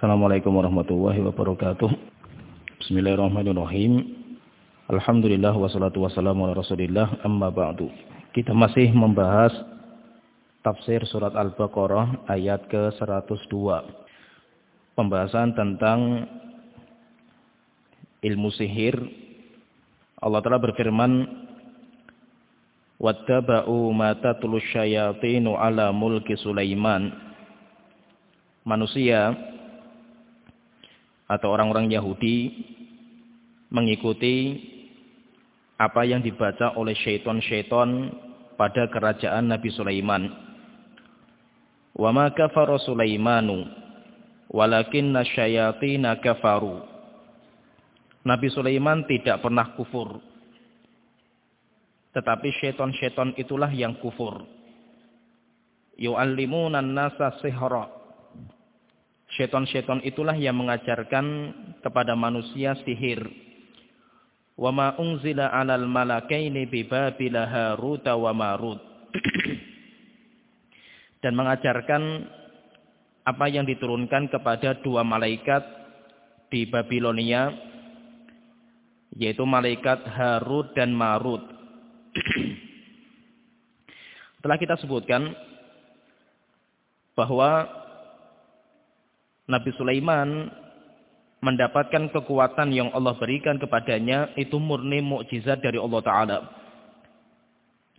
Assalamualaikum warahmatullahi wabarakatuh. Bismillahirrahmanirrahim. Alhamdulillah wassalatu wassalamu ala rasulillah amma ba'du. Kita masih membahas tafsir surat Al-Baqarah ayat ke-102. Pembahasan tentang ilmu sihir. Allah telah berfirman, "Wattaba'u ma tatlus syayatinu ala mulki Sulaiman." Manusia atau orang-orang Yahudi mengikuti apa yang dibaca oleh syaitan-syaitan pada kerajaan Nabi Sulaiman. Wa ma kafara Sulaimanu walakinna syayatina kafaru. Nabi Sulaiman tidak pernah kufur. Tetapi syaitan-syaitan itulah yang kufur. Yu'allimuna an-nasa sihra Syaitan-syaitan itulah yang mengajarkan kepada manusia sihir. Wa ma unzila 'alal malakaini bi Babil Harut wa Marut. Dan mengajarkan apa yang diturunkan kepada dua malaikat di Babilonia yaitu malaikat Harut dan Marut. Telah kita sebutkan bahwa Nabi Sulaiman mendapatkan kekuatan yang Allah berikan kepadanya itu murni mukjizat dari Allah Ta'ala.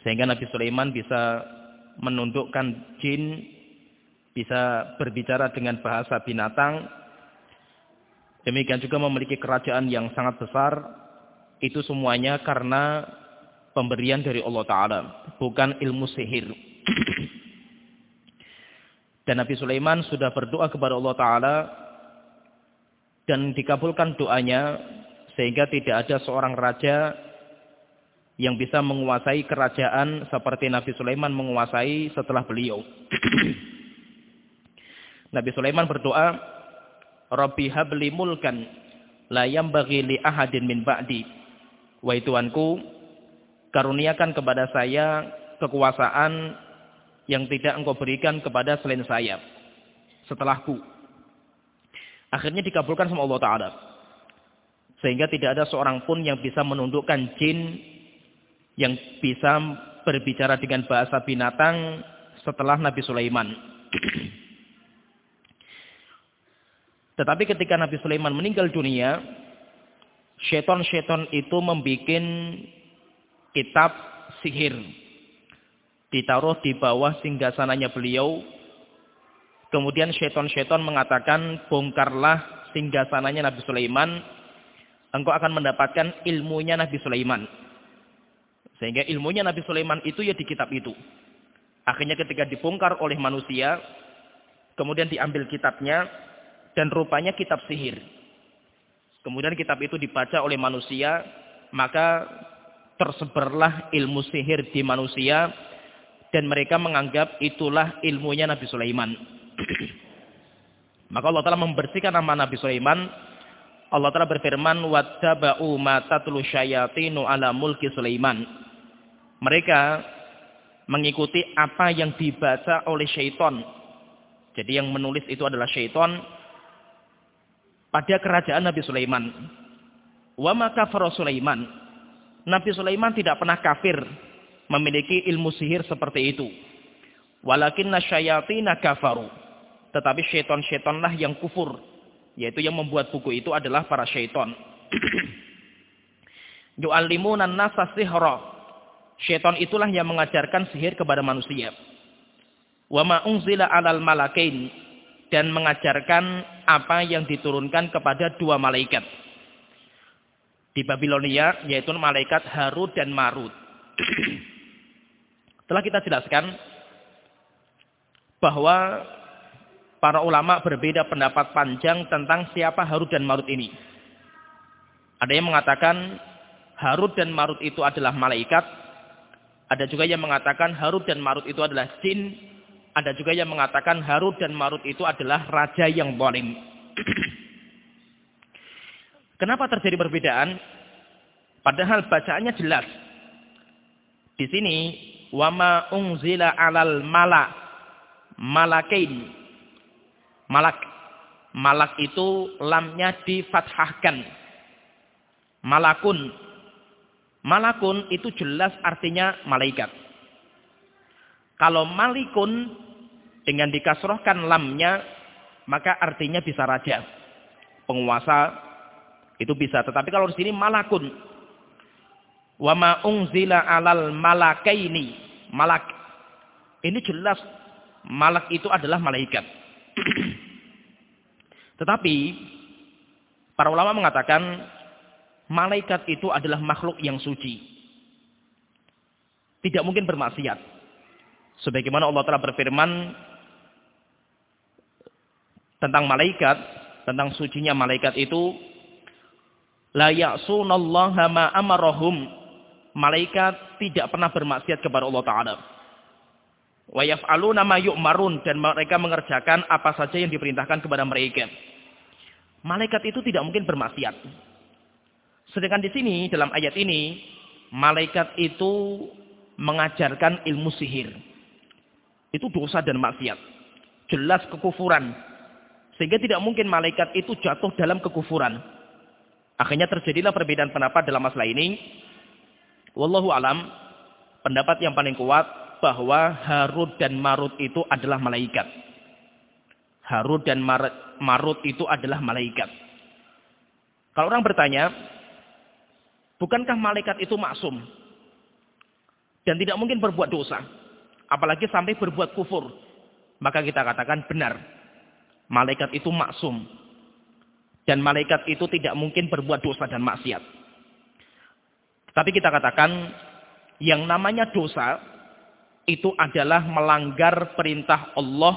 Sehingga Nabi Sulaiman bisa menundukkan jin, bisa berbicara dengan bahasa binatang. Demikian juga memiliki kerajaan yang sangat besar. Itu semuanya karena pemberian dari Allah Ta'ala. Bukan ilmu sihir. Dan Nabi Sulaiman sudah berdoa kepada Allah Ta'ala dan dikabulkan doanya sehingga tidak ada seorang raja yang bisa menguasai kerajaan seperti Nabi Sulaiman menguasai setelah beliau. Nabi Sulaiman berdoa, Rabbi habli mulkan la yambaghi li ahadin min ba'di. Wahai Tuhanku, karuniakan kepada saya kekuasaan yang tidak engkau berikan kepada selain saya setelahku. Akhirnya dikabulkan sama Allah Ta'ala. Sehingga tidak ada seorang pun yang bisa menundukkan jin yang bisa berbicara dengan bahasa binatang setelah Nabi Sulaiman. Tetapi ketika Nabi Sulaiman meninggal dunia, syaitan-syaitan itu membuat kitab sihir ditaruh di bawah singgasananya beliau. Kemudian syaitan-syaitan mengatakan, bongkarlah singgasananya Nabi Sulaiman, engkau akan mendapatkan ilmunya Nabi Sulaiman. Sehingga ilmunya Nabi Sulaiman itu ya di kitab itu. Akhirnya ketika dibongkar oleh manusia, kemudian diambil kitabnya, dan rupanya kitab sihir. Kemudian kitab itu dibaca oleh manusia, maka tersebarlah ilmu sihir di manusia, dan mereka menganggap itulah ilmunya Nabi Sulaiman. Maka Allah telah membersihkan nama Nabi Sulaiman. Allah telah berfirman, "Wattaba'u ma tatlu syayatinu ala mulki Sulaiman." Mereka mengikuti apa yang dibaca oleh syaitan. Jadi yang menulis itu adalah syaitan pada kerajaan Nabi Sulaiman. Wa ma kafara Sulaiman. Nabi Sulaiman tidak pernah kafir memiliki ilmu sihir seperti itu. Walakin nasyayatina kafaru. Tetapi syaitan-syaitanlah yang kufur. Yaitu yang membuat buku itu adalah para syaitan. Yu'allimunan nasa sihra. Syaitan itulah yang mengajarkan sihir kepada manusia. Wa ma'ungzila alal malakain. Dan mengajarkan apa yang diturunkan kepada dua malaikat. Di Babilonia, yaitu malaikat Harut dan Marut. Telah kita jelaskan bahwa para ulama berbeda pendapat panjang tentang siapa Harut dan Marut ini. Ada yang mengatakan Harut dan Marut itu adalah malaikat. Ada juga yang mengatakan Harut dan Marut itu adalah jin. Ada juga yang mengatakan Harut dan Marut itu adalah raja yang bolim. Kenapa terjadi perbedaan? Padahal bacaannya jelas. Di sini wama unzila alal mala malakain malak Malak itu lamnya difathahkan. Malakun. Malakun itu jelas artinya malaikat. Kalau malikun dengan dikasrohkan lamnya, maka artinya bisa raja. Penguasa itu bisa. Tetapi kalau di sini malakun. Wa ma unzila alal malakaini. Malak. Ini jelas malak itu adalah malaikat. Tetapi para ulama mengatakan malaikat itu adalah makhluk yang suci. Tidak mungkin bermaksiat. Sebagaimana Allah telah berfirman tentang malaikat, tentang sucinya malaikat itu la ya'sunallaha ma amarahum. Malaikat tidak pernah bermaksiat kepada Allah taala. Wa yaf'aluna ma yu'marun dan mereka mengerjakan apa saja yang diperintahkan kepada mereka. Malaikat itu tidak mungkin bermaksiat. Sedangkan di sini, dalam ayat ini, malaikat itu mengajarkan ilmu sihir. Itu dosa dan maksiat. Jelas kekufuran. Sehingga tidak mungkin malaikat itu jatuh dalam kekufuran. Akhirnya terjadilah perbedaan pendapat dalam masalah ini. Wallahu alam, pendapat yang paling kuat bahwa Harut dan Marut itu adalah malaikat. Harut dan Marut itu adalah malaikat. Kalau orang bertanya, bukankah malaikat itu maksum? Dan tidak mungkin berbuat dosa. Apalagi sampai berbuat kufur. Maka kita katakan benar. Malaikat itu maksum. Dan malaikat itu tidak mungkin berbuat dosa dan maksiat. Tapi kita katakan, yang namanya dosa, itu adalah melanggar perintah Allah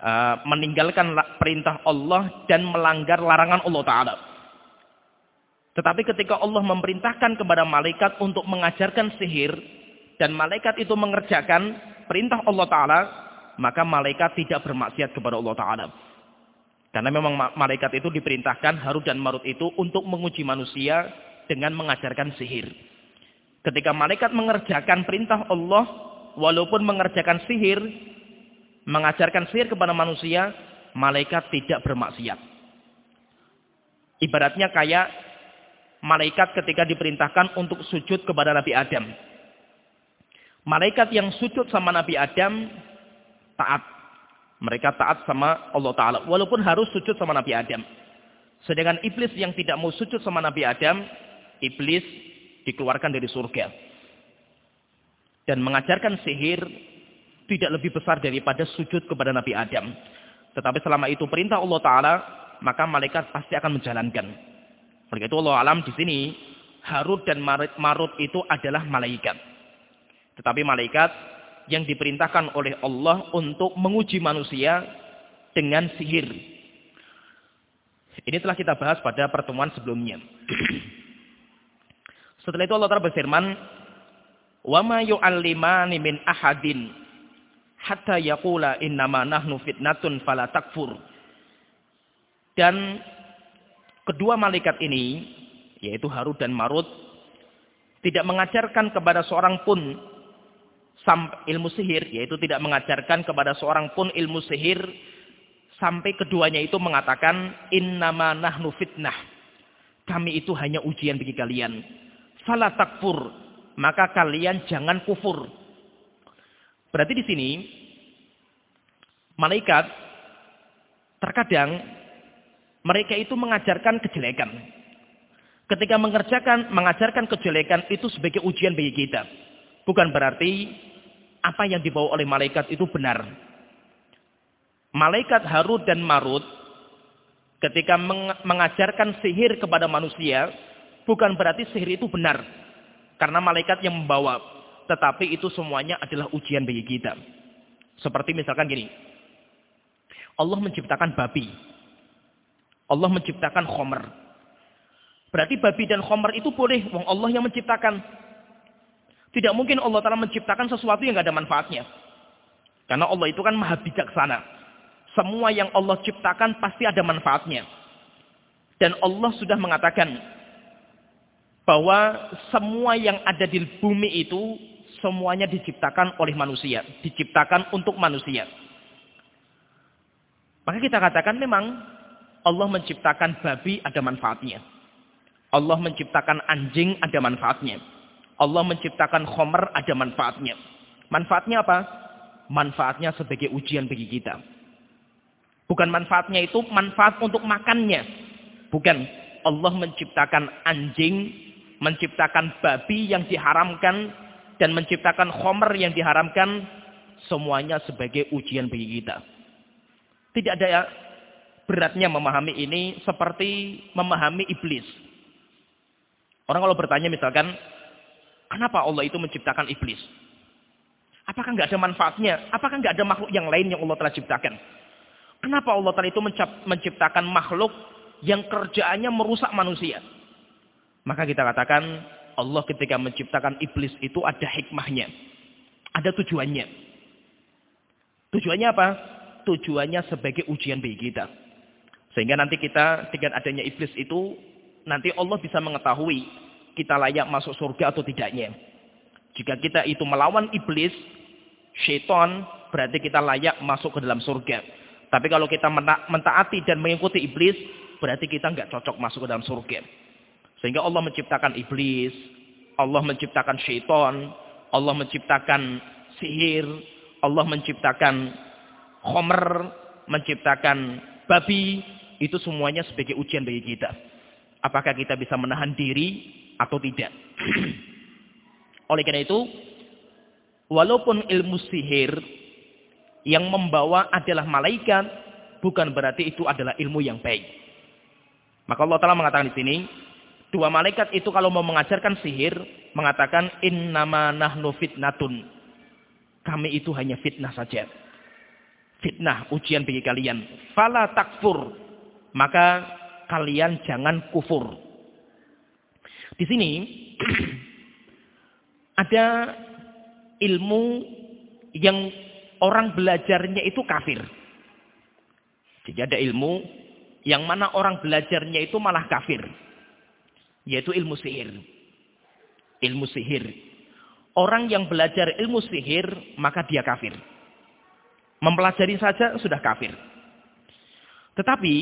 uh, meninggalkan perintah Allah dan melanggar larangan Allah Ta'ala. Tetapi ketika Allah memerintahkan kepada malaikat untuk mengajarkan sihir, dan malaikat itu mengerjakan perintah Allah Ta'ala, maka malaikat tidak bermaksiat kepada Allah Ta'ala. Karena memang malaikat itu diperintahkan Harut dan Marut itu untuk menguji manusia dengan mengajarkan sihir. Ketika malaikat mengerjakan perintah Allah, walaupun mengerjakan sihir, mengajarkan sihir kepada manusia, malaikat tidak bermaksiat. Ibaratnya kayak malaikat ketika diperintahkan untuk sujud kepada Nabi Adam. Malaikat yang sujud sama Nabi Adam taat. Mereka taat sama Allah Ta'ala. Walaupun harus sujud sama Nabi Adam. Sedangkan iblis yang tidak mau sujud sama Nabi Adam, iblis dikeluarkan dari surga. Dan mengajarkan sihir tidak lebih besar daripada sujud kepada Nabi Adam. Tetapi selama itu perintah Allah Ta'ala, maka malaikat pasti akan menjalankan. Mereka itu Allah alam di sini, Harut dan Marut itu adalah malaikat. Tetapi malaikat yang diperintahkan oleh Allah untuk menguji manusia dengan sihir. Ini telah kita bahas pada pertemuan sebelumnya. Setelah itu Allah Ta'ala berfirman, وَمَا يُعَلِّمَانِ مِنْ أَحَدٍ hatta yaqula innama nahnu fitnatun fala takfur. Dan kedua malaikat ini, yaitu Harut dan Marut, tidak mengajarkan kepada seorang pun ilmu sihir, yaitu tidak mengajarkan kepada seorang pun ilmu sihir, sampai keduanya itu mengatakan, innama nahnu fitnah. Kami itu hanya ujian bagi kalian. Fala takfur. Maka kalian jangan kufur. Berarti di sini malaikat terkadang mereka itu mengajarkan kejelekan. Ketika mengerjakan, mengajarkan kejelekan itu sebagai ujian bagi kita. Bukan berarti apa yang dibawa oleh malaikat itu benar. Malaikat Harut dan Marut ketika mengajarkan sihir kepada manusia, bukan berarti sihir itu benar. Karena malaikat yang membawa tetapi itu semuanya adalah ujian bagi kita. Seperti misalkan gini. Allah menciptakan babi. Allah menciptakan khomer. Berarti babi dan khomer itu boleh. Wong Allah yang menciptakan. Tidak mungkin Allah Ta'ala menciptakan sesuatu yang tidak ada manfaatnya. Karena Allah itu kan maha bijaksana. Semua yang Allah ciptakan pasti ada manfaatnya. Dan Allah sudah mengatakan bahwa semua yang ada di bumi itu semuanya diciptakan oleh manusia, diciptakan untuk manusia. Maka kita katakan memang Allah menciptakan babi ada manfaatnya. Allah menciptakan anjing ada manfaatnya. Allah menciptakan khomer ada manfaatnya. Manfaatnya apa? Manfaatnya sebagai ujian bagi kita. Bukan manfaatnya itu manfaat untuk makannya. Bukan. Allah menciptakan anjing, menciptakan babi yang diharamkan, dan menciptakan khomer yang diharamkan, semuanya sebagai ujian bagi kita. Tidak ada beratnya memahami ini seperti memahami iblis. Orang kalau bertanya misalkan, kenapa Allah itu menciptakan iblis? Apakah nggak ada manfaatnya? Apakah nggak ada makhluk yang lain yang Allah telah ciptakan? Kenapa Allah telah itu menciptakan makhluk yang kerjaannya merusak manusia? Maka kita katakan, Allah ketika menciptakan iblis itu ada hikmahnya. Ada tujuannya. Tujuannya apa? Tujuannya sebagai ujian bagi kita. Sehingga nanti kita dengan adanya iblis itu nanti Allah bisa mengetahui kita layak masuk surga atau tidaknya. Jika kita itu melawan iblis, syaitan, berarti kita layak masuk ke dalam surga. Tapi kalau kita mentaati dan mengikuti iblis, berarti kita nggak cocok masuk ke dalam surga. Sehingga Allah menciptakan iblis, Allah menciptakan syaitan, Allah menciptakan sihir, Allah menciptakan khomer, menciptakan babi, itu semuanya sebagai ujian bagi kita. Apakah kita bisa menahan diri atau tidak. Oleh karena itu, walaupun ilmu sihir yang membawa adalah malaikat, bukan berarti itu adalah ilmu yang baik. Maka Allah Ta'ala mengatakan di sini, dua malaikat itu kalau mau mengajarkan sihir, mengatakan, innama nahnu fitnatun. Kami itu hanya fitnah saja. Fitnah, ujian bagi kalian. Fala takfur maka kalian jangan kufur. Di sini ada ilmu yang orang belajarnya itu kafir. Jadi ada ilmu yang mana orang belajarnya itu malah kafir. Yaitu ilmu sihir. Ilmu sihir. Orang yang belajar ilmu sihir, maka dia kafir. Mempelajari saja sudah kafir. Tetapi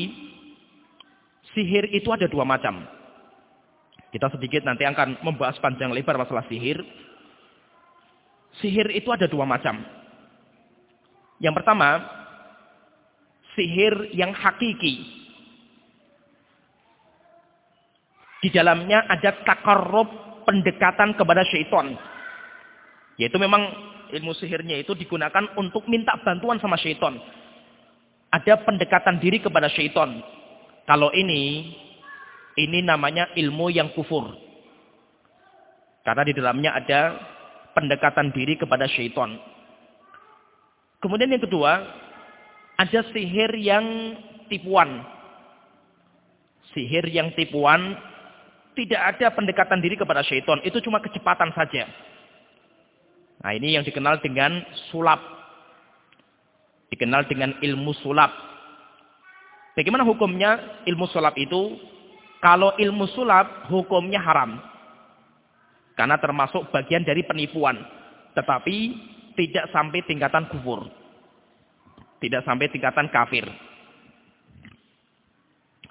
Sihir itu ada dua macam. Kita sedikit nanti akan membahas panjang lebar masalah sihir. Sihir itu ada dua macam. Yang pertama, sihir yang hakiki. Di dalamnya ada takarrub pendekatan kepada syaitan. Yaitu memang ilmu sihirnya itu digunakan untuk minta bantuan sama syaitan. Ada pendekatan diri kepada syaitan. Kalau ini, ini namanya ilmu yang kufur. Karena di dalamnya ada pendekatan diri kepada syaitan. Kemudian yang kedua, ada sihir yang tipuan. Sihir yang tipuan, tidak ada pendekatan diri kepada syaitan. Itu cuma kecepatan saja. Nah ini yang dikenal dengan sulap. Dikenal dengan ilmu sulap. Bagaimana hukumnya ilmu sulap itu? Kalau ilmu sulap hukumnya haram. Karena termasuk bagian dari penipuan. Tetapi tidak sampai tingkatan kufur. Tidak sampai tingkatan kafir.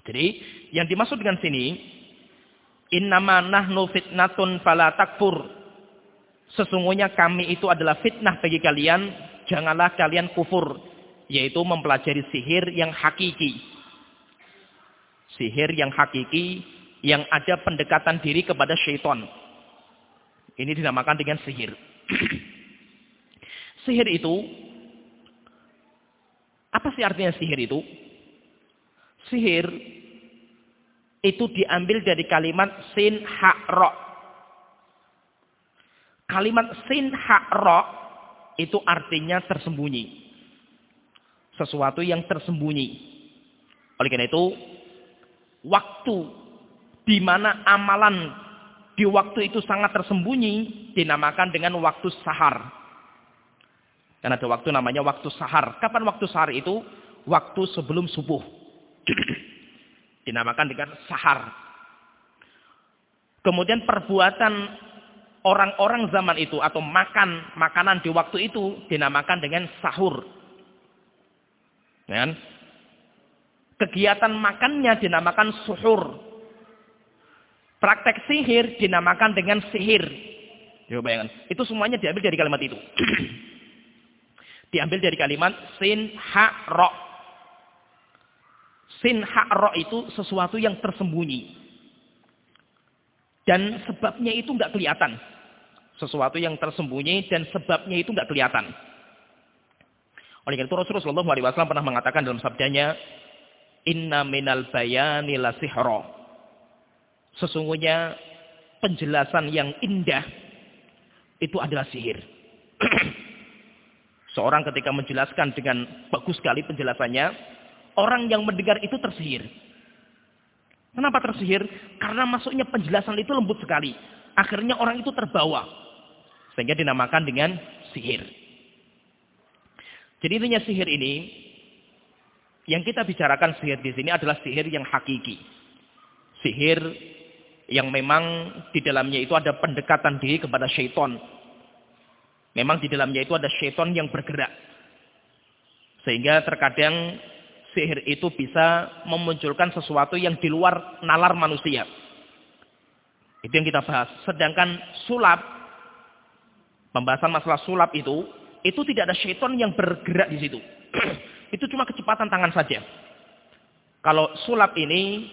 Jadi yang dimaksud dengan sini. Innama nahnu fitnatun fala takfur. Sesungguhnya kami itu adalah fitnah bagi kalian. Janganlah kalian kufur. Yaitu mempelajari sihir yang hakiki Sihir yang hakiki, yang ada pendekatan diri kepada syaitan. Ini dinamakan dengan sihir. sihir itu, apa sih artinya sihir itu? Sihir itu diambil dari kalimat sin ha ro. Kalimat sin ha ro itu artinya tersembunyi. Sesuatu yang tersembunyi. Oleh karena itu, waktu di mana amalan di waktu itu sangat tersembunyi dinamakan dengan waktu sahar. Dan ada waktu namanya waktu sahar. Kapan waktu sahar itu? Waktu sebelum subuh. dinamakan dengan sahar. Kemudian perbuatan orang-orang zaman itu atau makan makanan di waktu itu dinamakan dengan sahur. Kan? Kegiatan makannya dinamakan suhur. Praktek sihir dinamakan dengan sihir. Coba bayangkan. Itu semuanya diambil dari kalimat itu. diambil dari kalimat sin ha ro. Sin ha ro itu sesuatu yang tersembunyi. Dan sebabnya itu nggak kelihatan. Sesuatu yang tersembunyi dan sebabnya itu nggak kelihatan. Oleh karena itu Rasulullah SAW pernah mengatakan dalam sabdanya, Inna minal bayani la sihra. Sesungguhnya penjelasan yang indah itu adalah sihir. Seorang ketika menjelaskan dengan bagus sekali penjelasannya, orang yang mendengar itu tersihir. Kenapa tersihir? Karena masuknya penjelasan itu lembut sekali. Akhirnya orang itu terbawa. Sehingga dinamakan dengan sihir. Jadi intinya sihir ini, yang kita bicarakan sihir di sini adalah sihir yang hakiki. Sihir yang memang di dalamnya itu ada pendekatan diri kepada syaitan. Memang di dalamnya itu ada syaitan yang bergerak. Sehingga terkadang sihir itu bisa memunculkan sesuatu yang di luar nalar manusia. Itu yang kita bahas. Sedangkan sulap, pembahasan masalah sulap itu, itu tidak ada syaitan yang bergerak di situ. itu cuma kecepatan tangan saja. Kalau sulap ini,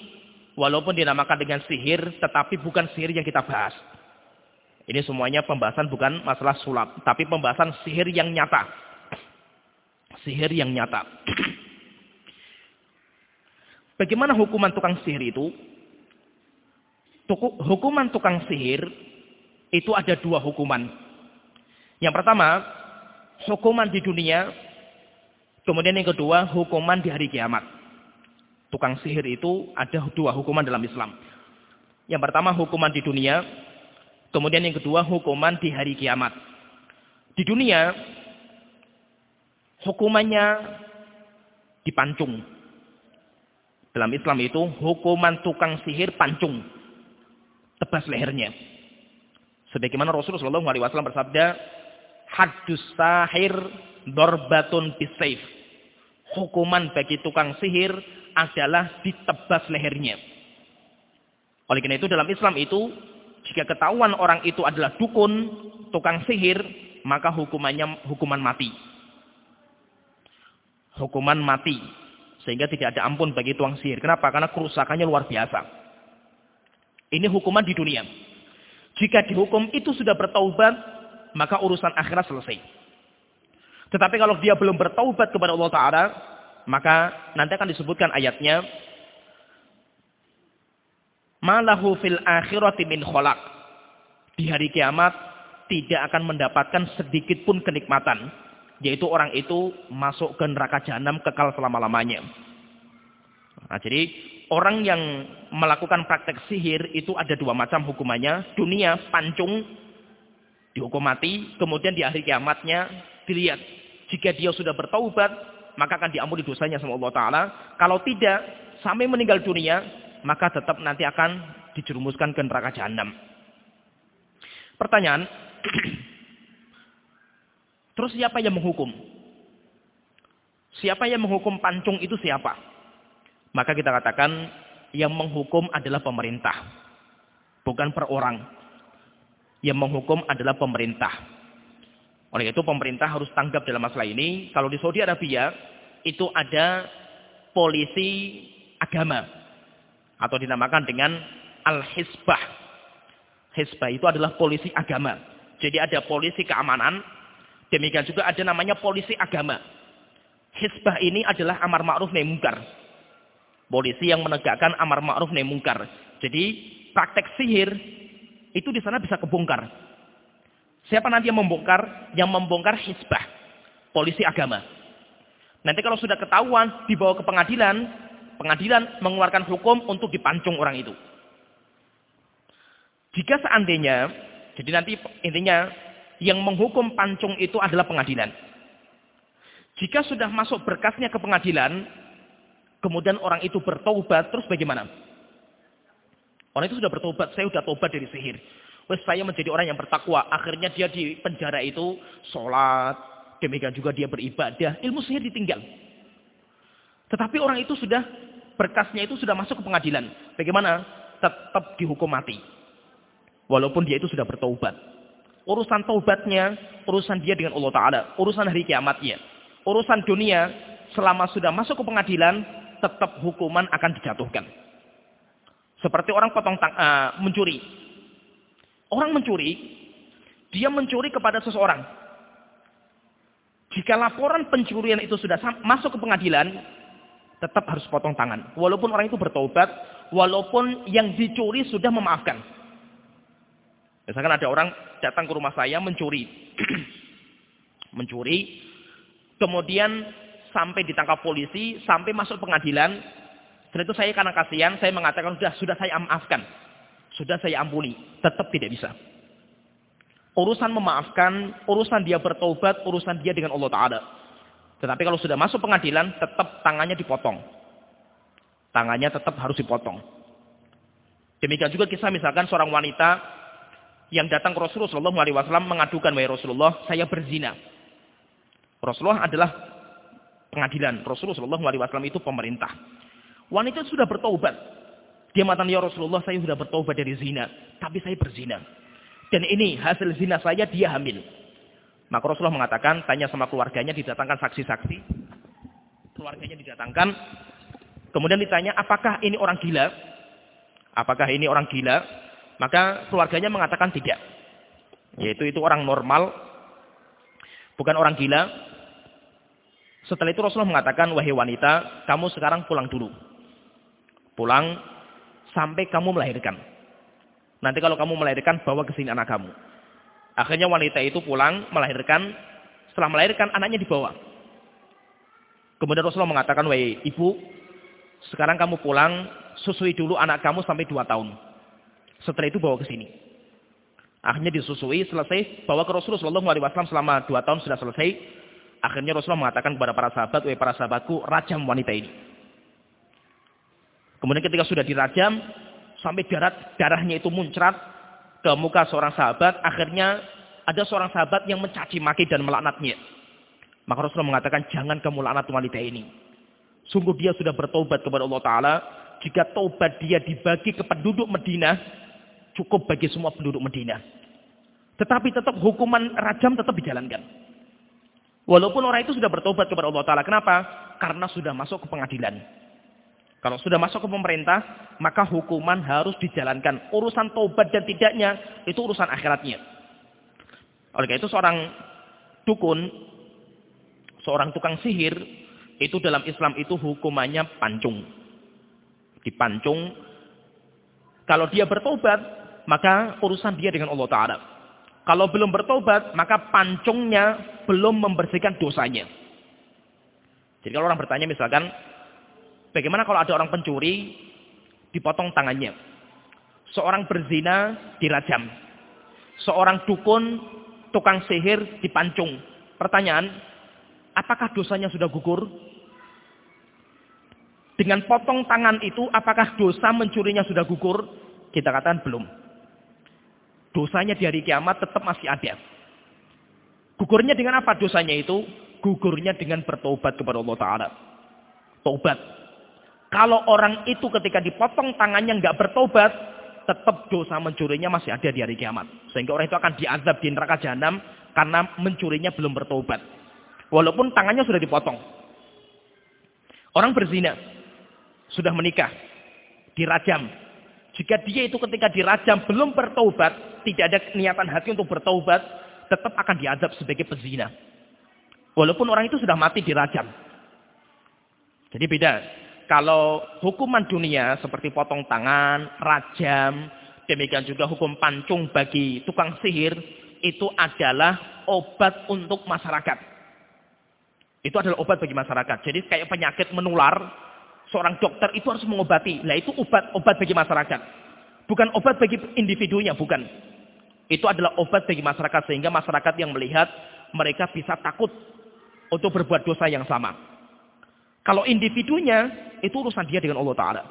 walaupun dinamakan dengan sihir, tetapi bukan sihir yang kita bahas. Ini semuanya pembahasan bukan masalah sulap, tapi pembahasan sihir yang nyata. Sihir yang nyata. Bagaimana hukuman tukang sihir itu? Hukuman tukang sihir itu ada dua hukuman. Yang pertama, hukuman di dunia, kemudian yang kedua hukuman di hari kiamat. Tukang sihir itu ada dua hukuman dalam Islam. Yang pertama hukuman di dunia, kemudian yang kedua hukuman di hari kiamat. Di dunia, hukumannya dipancung. Dalam Islam itu hukuman tukang sihir pancung. Tebas lehernya. Sebagaimana Rasulullah SAW bersabda, haddus sahir dorbatun bisayf. Hukuman bagi tukang sihir adalah ditebas lehernya. Oleh karena itu dalam Islam itu, jika ketahuan orang itu adalah dukun, tukang sihir, maka hukumannya hukuman mati. Hukuman mati. Sehingga tidak ada ampun bagi tukang sihir. Kenapa? Karena kerusakannya luar biasa. Ini hukuman di dunia. Jika dihukum itu sudah bertaubat, maka urusan akhirat selesai. Tetapi kalau dia belum bertaubat kepada Allah Ta'ala, maka nanti akan disebutkan ayatnya, Malahu fil akhirati min kholak. Di hari kiamat, tidak akan mendapatkan sedikit pun kenikmatan. Yaitu orang itu masuk ke neraka jahanam kekal selama-lamanya. Nah, jadi orang yang melakukan praktek sihir itu ada dua macam hukumannya. Dunia, pancung, dihukum mati, kemudian di akhir kiamatnya dilihat jika dia sudah bertaubat, maka akan diampuni dosanya sama Allah Taala. Kalau tidak, sampai meninggal dunia, maka tetap nanti akan dijerumuskan ke neraka jahanam. Pertanyaan, terus siapa yang menghukum? Siapa yang menghukum pancung itu siapa? Maka kita katakan yang menghukum adalah pemerintah, bukan per orang yang menghukum adalah pemerintah. Oleh itu pemerintah harus tanggap dalam masalah ini. Kalau di Saudi Arabia itu ada polisi agama atau dinamakan dengan al-hisbah. Hisbah itu adalah polisi agama. Jadi ada polisi keamanan, demikian juga ada namanya polisi agama. Hisbah ini adalah amar ma'ruf nahi mungkar. Polisi yang menegakkan amar ma'ruf nahi mungkar. Jadi praktek sihir itu di sana bisa kebongkar. Siapa nanti yang membongkar? Yang membongkar hisbah, polisi agama. Nanti kalau sudah ketahuan, dibawa ke pengadilan, pengadilan mengeluarkan hukum untuk dipancung orang itu. Jika seandainya, jadi nanti intinya yang menghukum pancung itu adalah pengadilan. Jika sudah masuk berkasnya ke pengadilan, kemudian orang itu bertobat, terus bagaimana? Orang itu sudah bertobat, saya sudah tobat dari sihir. Wes saya menjadi orang yang bertakwa. Akhirnya dia di penjara itu sholat, demikian juga dia beribadah. Ilmu sihir ditinggal. Tetapi orang itu sudah berkasnya itu sudah masuk ke pengadilan. Bagaimana? Tetap dihukum mati. Walaupun dia itu sudah bertaubat. Urusan taubatnya, urusan dia dengan Allah Ta'ala. Urusan hari kiamatnya. Urusan dunia, selama sudah masuk ke pengadilan, tetap hukuman akan dijatuhkan. Seperti orang potong tang uh, mencuri. Orang mencuri, dia mencuri kepada seseorang. Jika laporan pencurian itu sudah masuk ke pengadilan, tetap harus potong tangan. Walaupun orang itu bertobat, walaupun yang dicuri sudah memaafkan. Misalkan ada orang datang ke rumah saya mencuri. mencuri. Kemudian sampai ditangkap polisi, sampai masuk pengadilan. Setelah itu saya karena kasihan, saya mengatakan, sudah, sudah saya maafkan. Sudah saya ampuni. Tetap tidak bisa. Urusan memaafkan, urusan dia bertobat, urusan dia dengan Allah Ta'ala. Tetapi kalau sudah masuk pengadilan, tetap tangannya dipotong. Tangannya tetap harus dipotong. Demikian juga kisah misalkan seorang wanita yang datang ke Rasulullah SAW mengadukan, Wahai Rasulullah, saya berzina. Rasulullah adalah pengadilan. Rasulullah SAW itu pemerintah. Wanita sudah bertobat. Dia mengatakan, ya Rasulullah, saya sudah bertobat dari zina. Tapi saya berzina. Dan ini hasil zina saya, dia hamil. Maka Rasulullah mengatakan, tanya sama keluarganya, didatangkan saksi-saksi. Keluarganya didatangkan. Kemudian ditanya, apakah ini orang gila? Apakah ini orang gila? Maka keluarganya mengatakan tidak. Yaitu itu orang normal. Bukan orang gila. Setelah itu Rasulullah mengatakan, wahai wanita, kamu sekarang pulang dulu. Pulang sampai kamu melahirkan. Nanti kalau kamu melahirkan, bawa ke sini anak kamu. Akhirnya wanita itu pulang, melahirkan. Setelah melahirkan, anaknya dibawa. Kemudian Rasulullah mengatakan, wahai ibu, sekarang kamu pulang, susui dulu anak kamu sampai dua tahun. Setelah itu bawa ke sini. Akhirnya disusui, selesai, bawa ke Rasulullah SAW selama dua tahun sudah selesai. Akhirnya Rasulullah mengatakan kepada para sahabat, wahai para sahabatku, rajam wanita ini. Kemudian ketika sudah dirajam, sampai darah darahnya itu muncrat ke muka seorang sahabat, akhirnya ada seorang sahabat yang mencaci maki dan melaknatnya. Maka Rasulullah mengatakan, jangan kamu laknat wanita ini. Sungguh dia sudah bertobat kepada Allah Ta'ala. Jika taubat dia dibagi ke penduduk Medina, cukup bagi semua penduduk Medina. Tetapi tetap hukuman rajam tetap dijalankan. Walaupun orang itu sudah bertobat kepada Allah Ta'ala. Kenapa? Karena sudah masuk ke pengadilan. Kalau sudah masuk ke pemerintah, maka hukuman harus dijalankan. Urusan taubat dan tidaknya, itu urusan akhiratnya. Oleh karena itu seorang dukun, seorang tukang sihir, itu dalam Islam itu hukumannya pancung. Dipancung. Kalau dia bertobat, maka urusan dia dengan Allah Ta'ala. Kalau belum bertobat, maka pancungnya belum membersihkan dosanya. Jadi kalau orang bertanya misalkan, Bagaimana kalau ada orang pencuri, dipotong tangannya. Seorang berzina, dirajam. Seorang dukun, tukang sihir, dipancung. Pertanyaan, apakah dosanya sudah gugur? Dengan potong tangan itu, apakah dosa mencurinya sudah gugur? Kita katakan belum. Dosanya di hari kiamat tetap masih ada. Gugurnya dengan apa dosanya itu? Gugurnya dengan bertobat kepada Allah Ta'ala. Tobat. Kalau orang itu ketika dipotong tangannya nggak bertobat, tetap dosa mencurinya masih ada di hari kiamat. Sehingga orang itu akan diazab di neraka jahanam karena mencurinya belum bertobat. Walaupun tangannya sudah dipotong. Orang berzina, sudah menikah, dirajam. Jika dia itu ketika dirajam belum bertobat, tidak ada niatan hati untuk bertobat, tetap akan diazab sebagai pezina. Walaupun orang itu sudah mati dirajam. Jadi beda. Kalau hukuman dunia seperti potong tangan, rajam, demikian juga hukum pancung bagi tukang sihir, itu adalah obat untuk masyarakat. Itu adalah obat bagi masyarakat. Jadi kayak penyakit menular, seorang dokter itu harus mengobati. Nah itu obat-obat bagi masyarakat. Bukan obat bagi individunya, bukan. Itu adalah obat bagi masyarakat sehingga masyarakat yang melihat mereka bisa takut untuk berbuat dosa yang sama. Kalau individunya, itu urusan dia dengan Allah Ta'ala.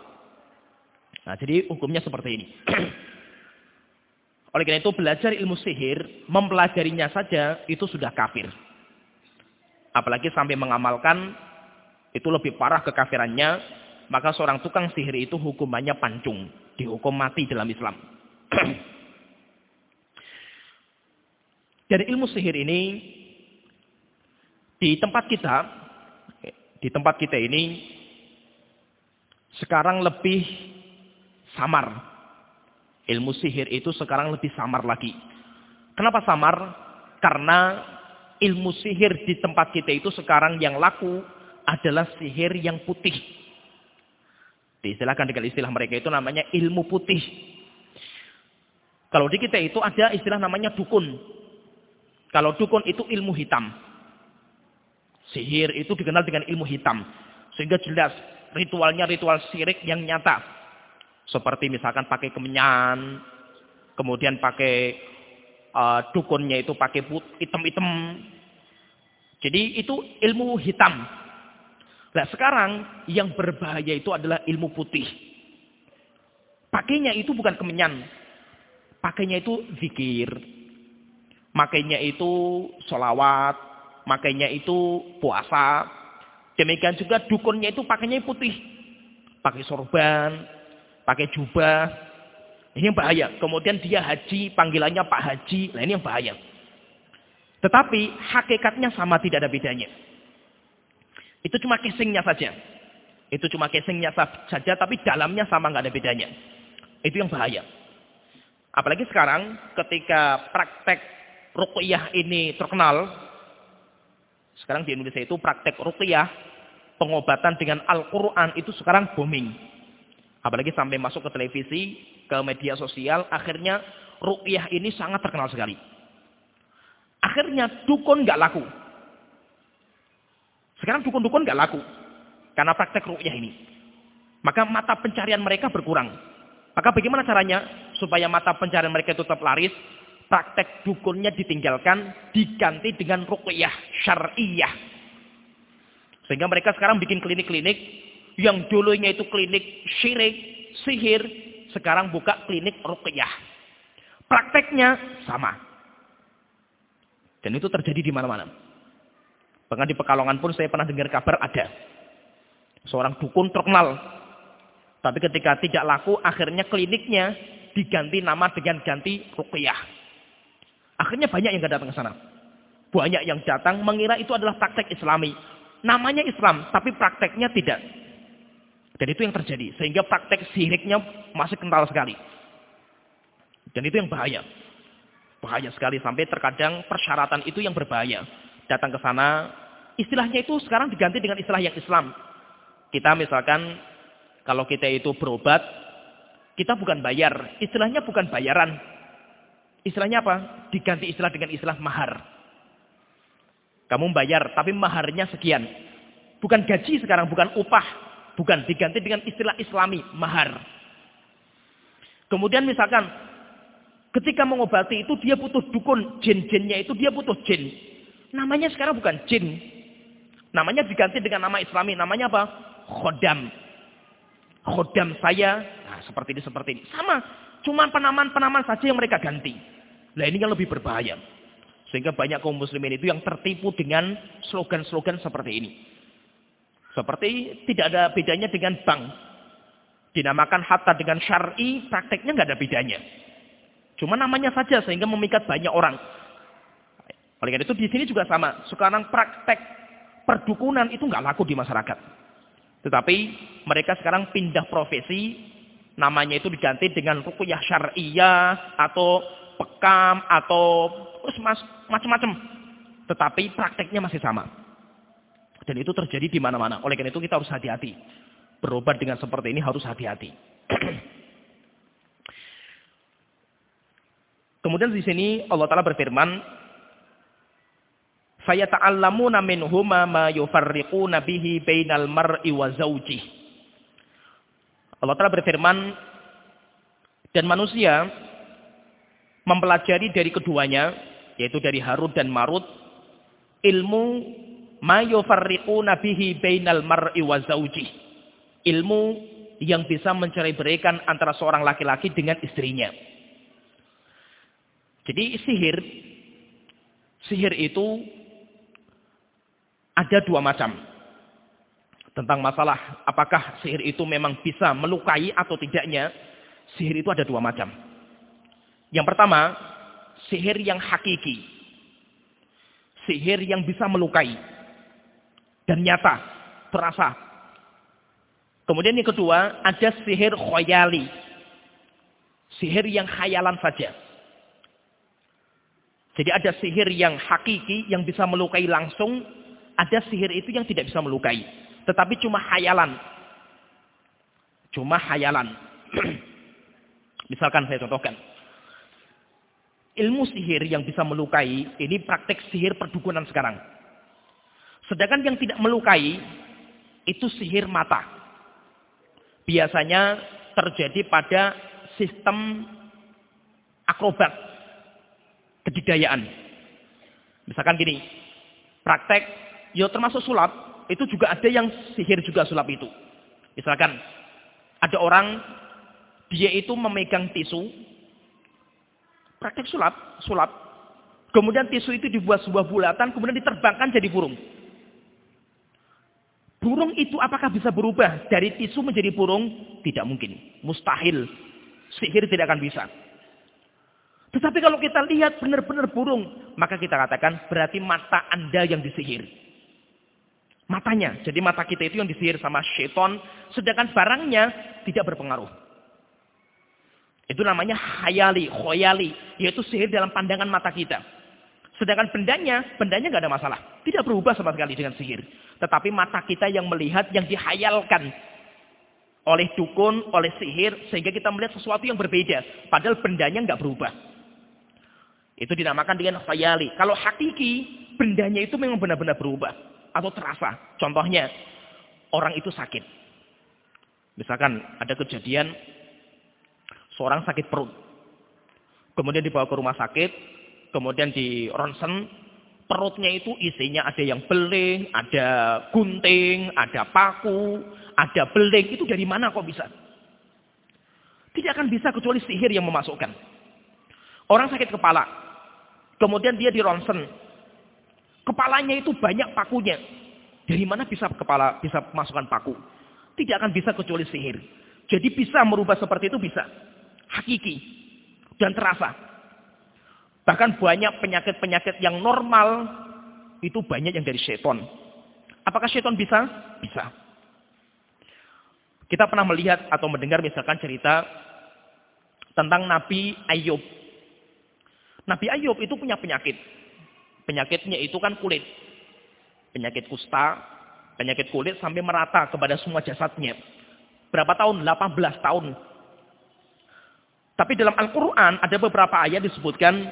Nah, jadi hukumnya seperti ini. Oleh karena itu, belajar ilmu sihir, mempelajarinya saja, itu sudah kafir. Apalagi sampai mengamalkan, itu lebih parah kekafirannya. maka seorang tukang sihir itu hukumannya pancung. Dihukum mati dalam Islam. Dari ilmu sihir ini, di tempat kita, di tempat kita ini, sekarang lebih samar. Ilmu sihir itu sekarang lebih samar lagi. Kenapa samar? Karena ilmu sihir di tempat kita itu sekarang yang laku adalah sihir yang putih. Diistilahkan dengan istilah mereka itu namanya ilmu putih. Kalau di kita itu ada istilah namanya dukun. Kalau dukun itu ilmu hitam. Sihir itu dikenal dengan ilmu hitam. Sehingga jelas ritualnya ritual sirik yang nyata. Seperti misalkan pakai kemenyan, kemudian pakai uh, dukunnya itu pakai hitam-hitam. Jadi itu ilmu hitam. Nah sekarang yang berbahaya itu adalah ilmu putih. Pakainya itu bukan kemenyan. Pakainya itu zikir. Makainya itu solawat. Makainya itu puasa. Demikian juga dukunnya itu pakainya putih. Pakai sorban. Pakai jubah. Ini yang bahaya. Kemudian dia haji. Panggilannya Pak Haji. Nah ini yang bahaya. Tetapi hakikatnya sama tidak ada bedanya. Itu cuma casingnya saja. Itu cuma casingnya saja, tapi dalamnya sama nggak ada bedanya. Itu yang bahaya. Apalagi sekarang ketika praktek ruqyah ini terkenal, sekarang di Indonesia itu praktek ruqyah, pengobatan dengan Al-Quran itu sekarang booming. Apalagi sampai masuk ke televisi, ke media sosial, akhirnya ruqyah ini sangat terkenal sekali. Akhirnya dukun nggak laku. Sekarang dukun-dukun nggak laku. Karena praktek rukyah ini. Maka mata pencarian mereka berkurang. Maka bagaimana caranya? Supaya mata pencarian mereka tetap laris. Praktek dukunnya ditinggalkan. Diganti dengan rukyah syariah. Sehingga mereka sekarang bikin klinik-klinik. Yang dulunya itu klinik syirik, sihir. Sekarang buka klinik rukyah. Prakteknya sama. Dan itu terjadi di mana-mana. Bahkan di Pekalongan pun saya pernah dengar kabar ada. Seorang dukun terkenal. Tapi ketika tidak laku, akhirnya kliniknya diganti nama dengan ganti ruqyah. Akhirnya banyak yang gak datang ke sana. Banyak yang datang mengira itu adalah praktek islami. Namanya Islam, tapi prakteknya tidak. Dan itu yang terjadi. Sehingga praktek sihiriknya masih kental sekali. Dan itu yang bahaya. Bahaya sekali. Sampai terkadang persyaratan itu yang berbahaya. Datang ke sana, istilahnya itu sekarang diganti dengan istilah yang Islam. Kita misalkan kalau kita itu berobat, kita bukan bayar. Istilahnya bukan bayaran. Istilahnya apa? Diganti istilah dengan istilah mahar. Kamu bayar, tapi maharnya sekian. Bukan gaji sekarang, bukan upah. Bukan, diganti dengan istilah islami, mahar. Kemudian misalkan, ketika mengobati itu dia butuh dukun, jin-jinnya itu dia butuh jin. Namanya sekarang bukan jin, Namanya diganti dengan nama islami. Namanya apa? Khodam. Khodam saya. Nah, seperti ini, seperti ini. Sama. Cuma penamaan-penamaan saja yang mereka ganti. Nah ini yang lebih berbahaya. Sehingga banyak kaum muslimin itu yang tertipu dengan slogan-slogan seperti ini. Seperti tidak ada bedanya dengan bank. Dinamakan hatta dengan syar'i, prakteknya nggak ada bedanya. Cuma namanya saja sehingga memikat banyak orang. Oleh karena itu di sini juga sama. Sekarang praktek perdukunan itu nggak laku di masyarakat. Tetapi mereka sekarang pindah profesi, namanya itu diganti dengan rukuyah syariah atau pekam atau macam-macam. Tetapi prakteknya masih sama. Dan itu terjadi di mana-mana. Oleh karena itu kita harus hati-hati. Berobat dengan seperti ini harus hati-hati. Kemudian di sini Allah Taala berfirman, fayata'allamuna minhuma ma yufarriquna bihi bainal mar'i wa zawjih. Allah Ta'ala berfirman dan manusia mempelajari dari keduanya yaitu dari Harut dan Marut ilmu ma yufarriquna bihi bainal mar'i wa. Ilmu yang bisa mencari berikan antara seorang laki-laki dengan istrinya. Jadi sihir sihir itu ada dua macam. tentang masalah apakah sihir itu memang bisa melukai atau tidaknya, sihir itu ada dua macam. Yang pertama, sihir yang hakiki. Sihir yang bisa melukai. Dan nyata, terasa. Kemudian yang kedua, ada sihir khoyali. Sihir yang khayalan saja. Jadi ada sihir yang hakiki, yang bisa melukai langsung. Ada sihir itu yang tidak bisa melukai. Tetapi cuma hayalan. Cuma hayalan. Misalkan saya contohkan. Ilmu sihir yang bisa melukai, ini praktek sihir perdukunan sekarang. Sedangkan yang tidak melukai, itu sihir mata. Biasanya terjadi pada sistem akrobat, kedidayaan. Misalkan gini, praktek, ya termasuk sulap, itu juga ada yang sihir juga sulap itu. Misalkan ada orang dia itu memegang tisu, praktek sulap, sulap. Kemudian tisu itu dibuat sebuah bulatan, kemudian diterbangkan jadi burung. Burung itu apakah bisa berubah dari tisu menjadi burung? Tidak mungkin. Mustahil. Sihir tidak akan bisa. Tetapi kalau kita lihat benar-benar burung, maka kita katakan berarti mata Anda yang disihir. Matanya. Jadi mata kita itu yang disihir sama syaitan. Sedangkan barangnya tidak berpengaruh. Itu namanya hayali, khoyali. Yaitu sihir dalam pandangan mata kita. Sedangkan bendanya, bendanya nggak ada masalah. Tidak berubah sama sekali dengan sihir. Tetapi mata kita yang melihat, yang dihayalkan. Oleh dukun, oleh sihir. Sehingga kita melihat sesuatu yang berbeda. Padahal bendanya nggak berubah. Itu dinamakan dengan khayali. Kalau hakiki, bendanya itu memang benar-benar berubah atau terasa. Contohnya, orang itu sakit. Misalkan ada kejadian seorang sakit perut. Kemudian dibawa ke rumah sakit, kemudian di ronsen, perutnya itu isinya ada yang beling, ada gunting, ada paku, ada beling. Itu dari mana kok bisa? Tidak akan bisa kecuali sihir yang memasukkan. Orang sakit kepala, kemudian dia di ronsen, Kepalanya itu banyak pakunya. Dari mana bisa kepala bisa masukkan paku? Tidak akan bisa kecuali sihir. Jadi bisa merubah seperti itu bisa. Hakiki. Dan terasa. Bahkan banyak penyakit-penyakit yang normal. Itu banyak yang dari seton. Apakah seton bisa? Bisa. Kita pernah melihat atau mendengar misalkan cerita tentang Nabi Ayub. Nabi Ayub itu punya penyakit. Penyakitnya itu kan kulit. Penyakit kusta, penyakit kulit sampai merata kepada semua jasadnya. Berapa tahun? 18 tahun. Tapi dalam Al-Quran ada beberapa ayat disebutkan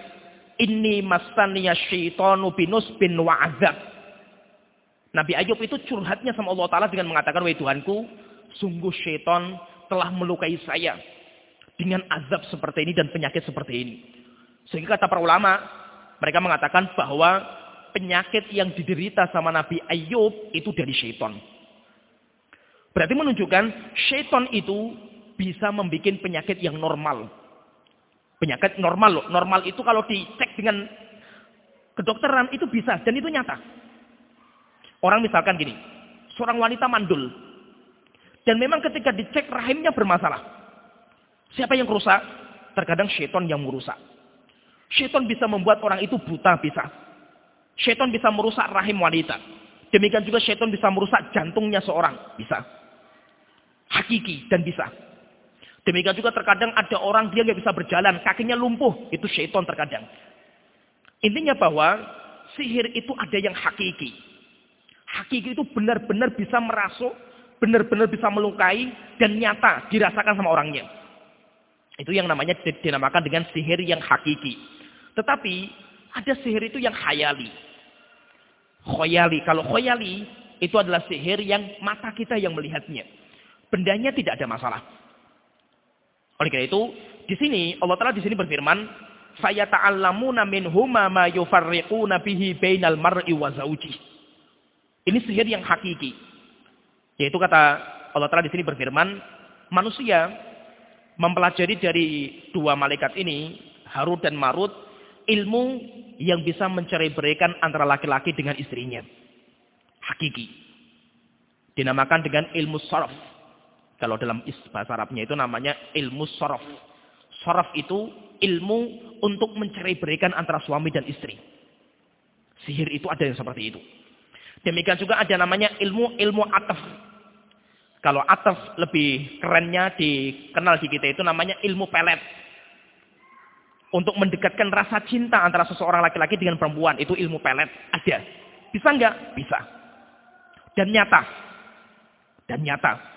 ini masaniya syaitanu binus bin wa'adzab. Nabi Ayub itu curhatnya sama Allah Ta'ala dengan mengatakan, Wahai Tuhanku, sungguh syaitan telah melukai saya dengan azab seperti ini dan penyakit seperti ini. Sehingga kata para ulama, mereka mengatakan bahwa penyakit yang diderita sama Nabi Ayub itu dari syaitan. Berarti menunjukkan syaitan itu bisa membuat penyakit yang normal. Penyakit normal loh. Normal itu kalau dicek dengan kedokteran itu bisa dan itu nyata. Orang misalkan gini, seorang wanita mandul. Dan memang ketika dicek rahimnya bermasalah. Siapa yang rusak? Terkadang syaitan yang merusak. Syaitan bisa membuat orang itu buta, bisa. Syaitan bisa merusak rahim wanita. Demikian juga syaitan bisa merusak jantungnya seorang, bisa. Hakiki dan bisa. Demikian juga terkadang ada orang dia nggak bisa berjalan, kakinya lumpuh, itu syaitan terkadang. Intinya bahwa sihir itu ada yang hakiki. Hakiki itu benar-benar bisa merasuk, benar-benar bisa melukai dan nyata dirasakan sama orangnya. Itu yang namanya dinamakan dengan sihir yang hakiki. Tetapi ada sihir itu yang khayali. Khoyali. Kalau khoyali itu adalah sihir yang mata kita yang melihatnya. Bendanya tidak ada masalah. Oleh karena itu, di sini Allah Taala di sini berfirman, "Saya ta'allamuna minhuma ma yufarriquna bihi bainal mar'i wa zawji." Ini sihir yang hakiki. Yaitu kata Allah Taala di sini berfirman, manusia mempelajari dari dua malaikat ini, Harut dan Marut, ilmu yang bisa mencerai berikan antara laki-laki dengan istrinya. Hakiki. Dinamakan dengan ilmu sorof. Kalau dalam bahasa Arabnya itu namanya ilmu sorof. Sorof itu ilmu untuk mencari berikan antara suami dan istri. Sihir itu ada yang seperti itu. Demikian juga ada namanya ilmu ilmu ataf. Kalau ataf lebih kerennya dikenal di kita itu namanya ilmu pelet. Untuk mendekatkan rasa cinta antara seseorang laki-laki dengan perempuan. Itu ilmu pelet. Ada. Bisa enggak? Bisa. Dan nyata dan nyata.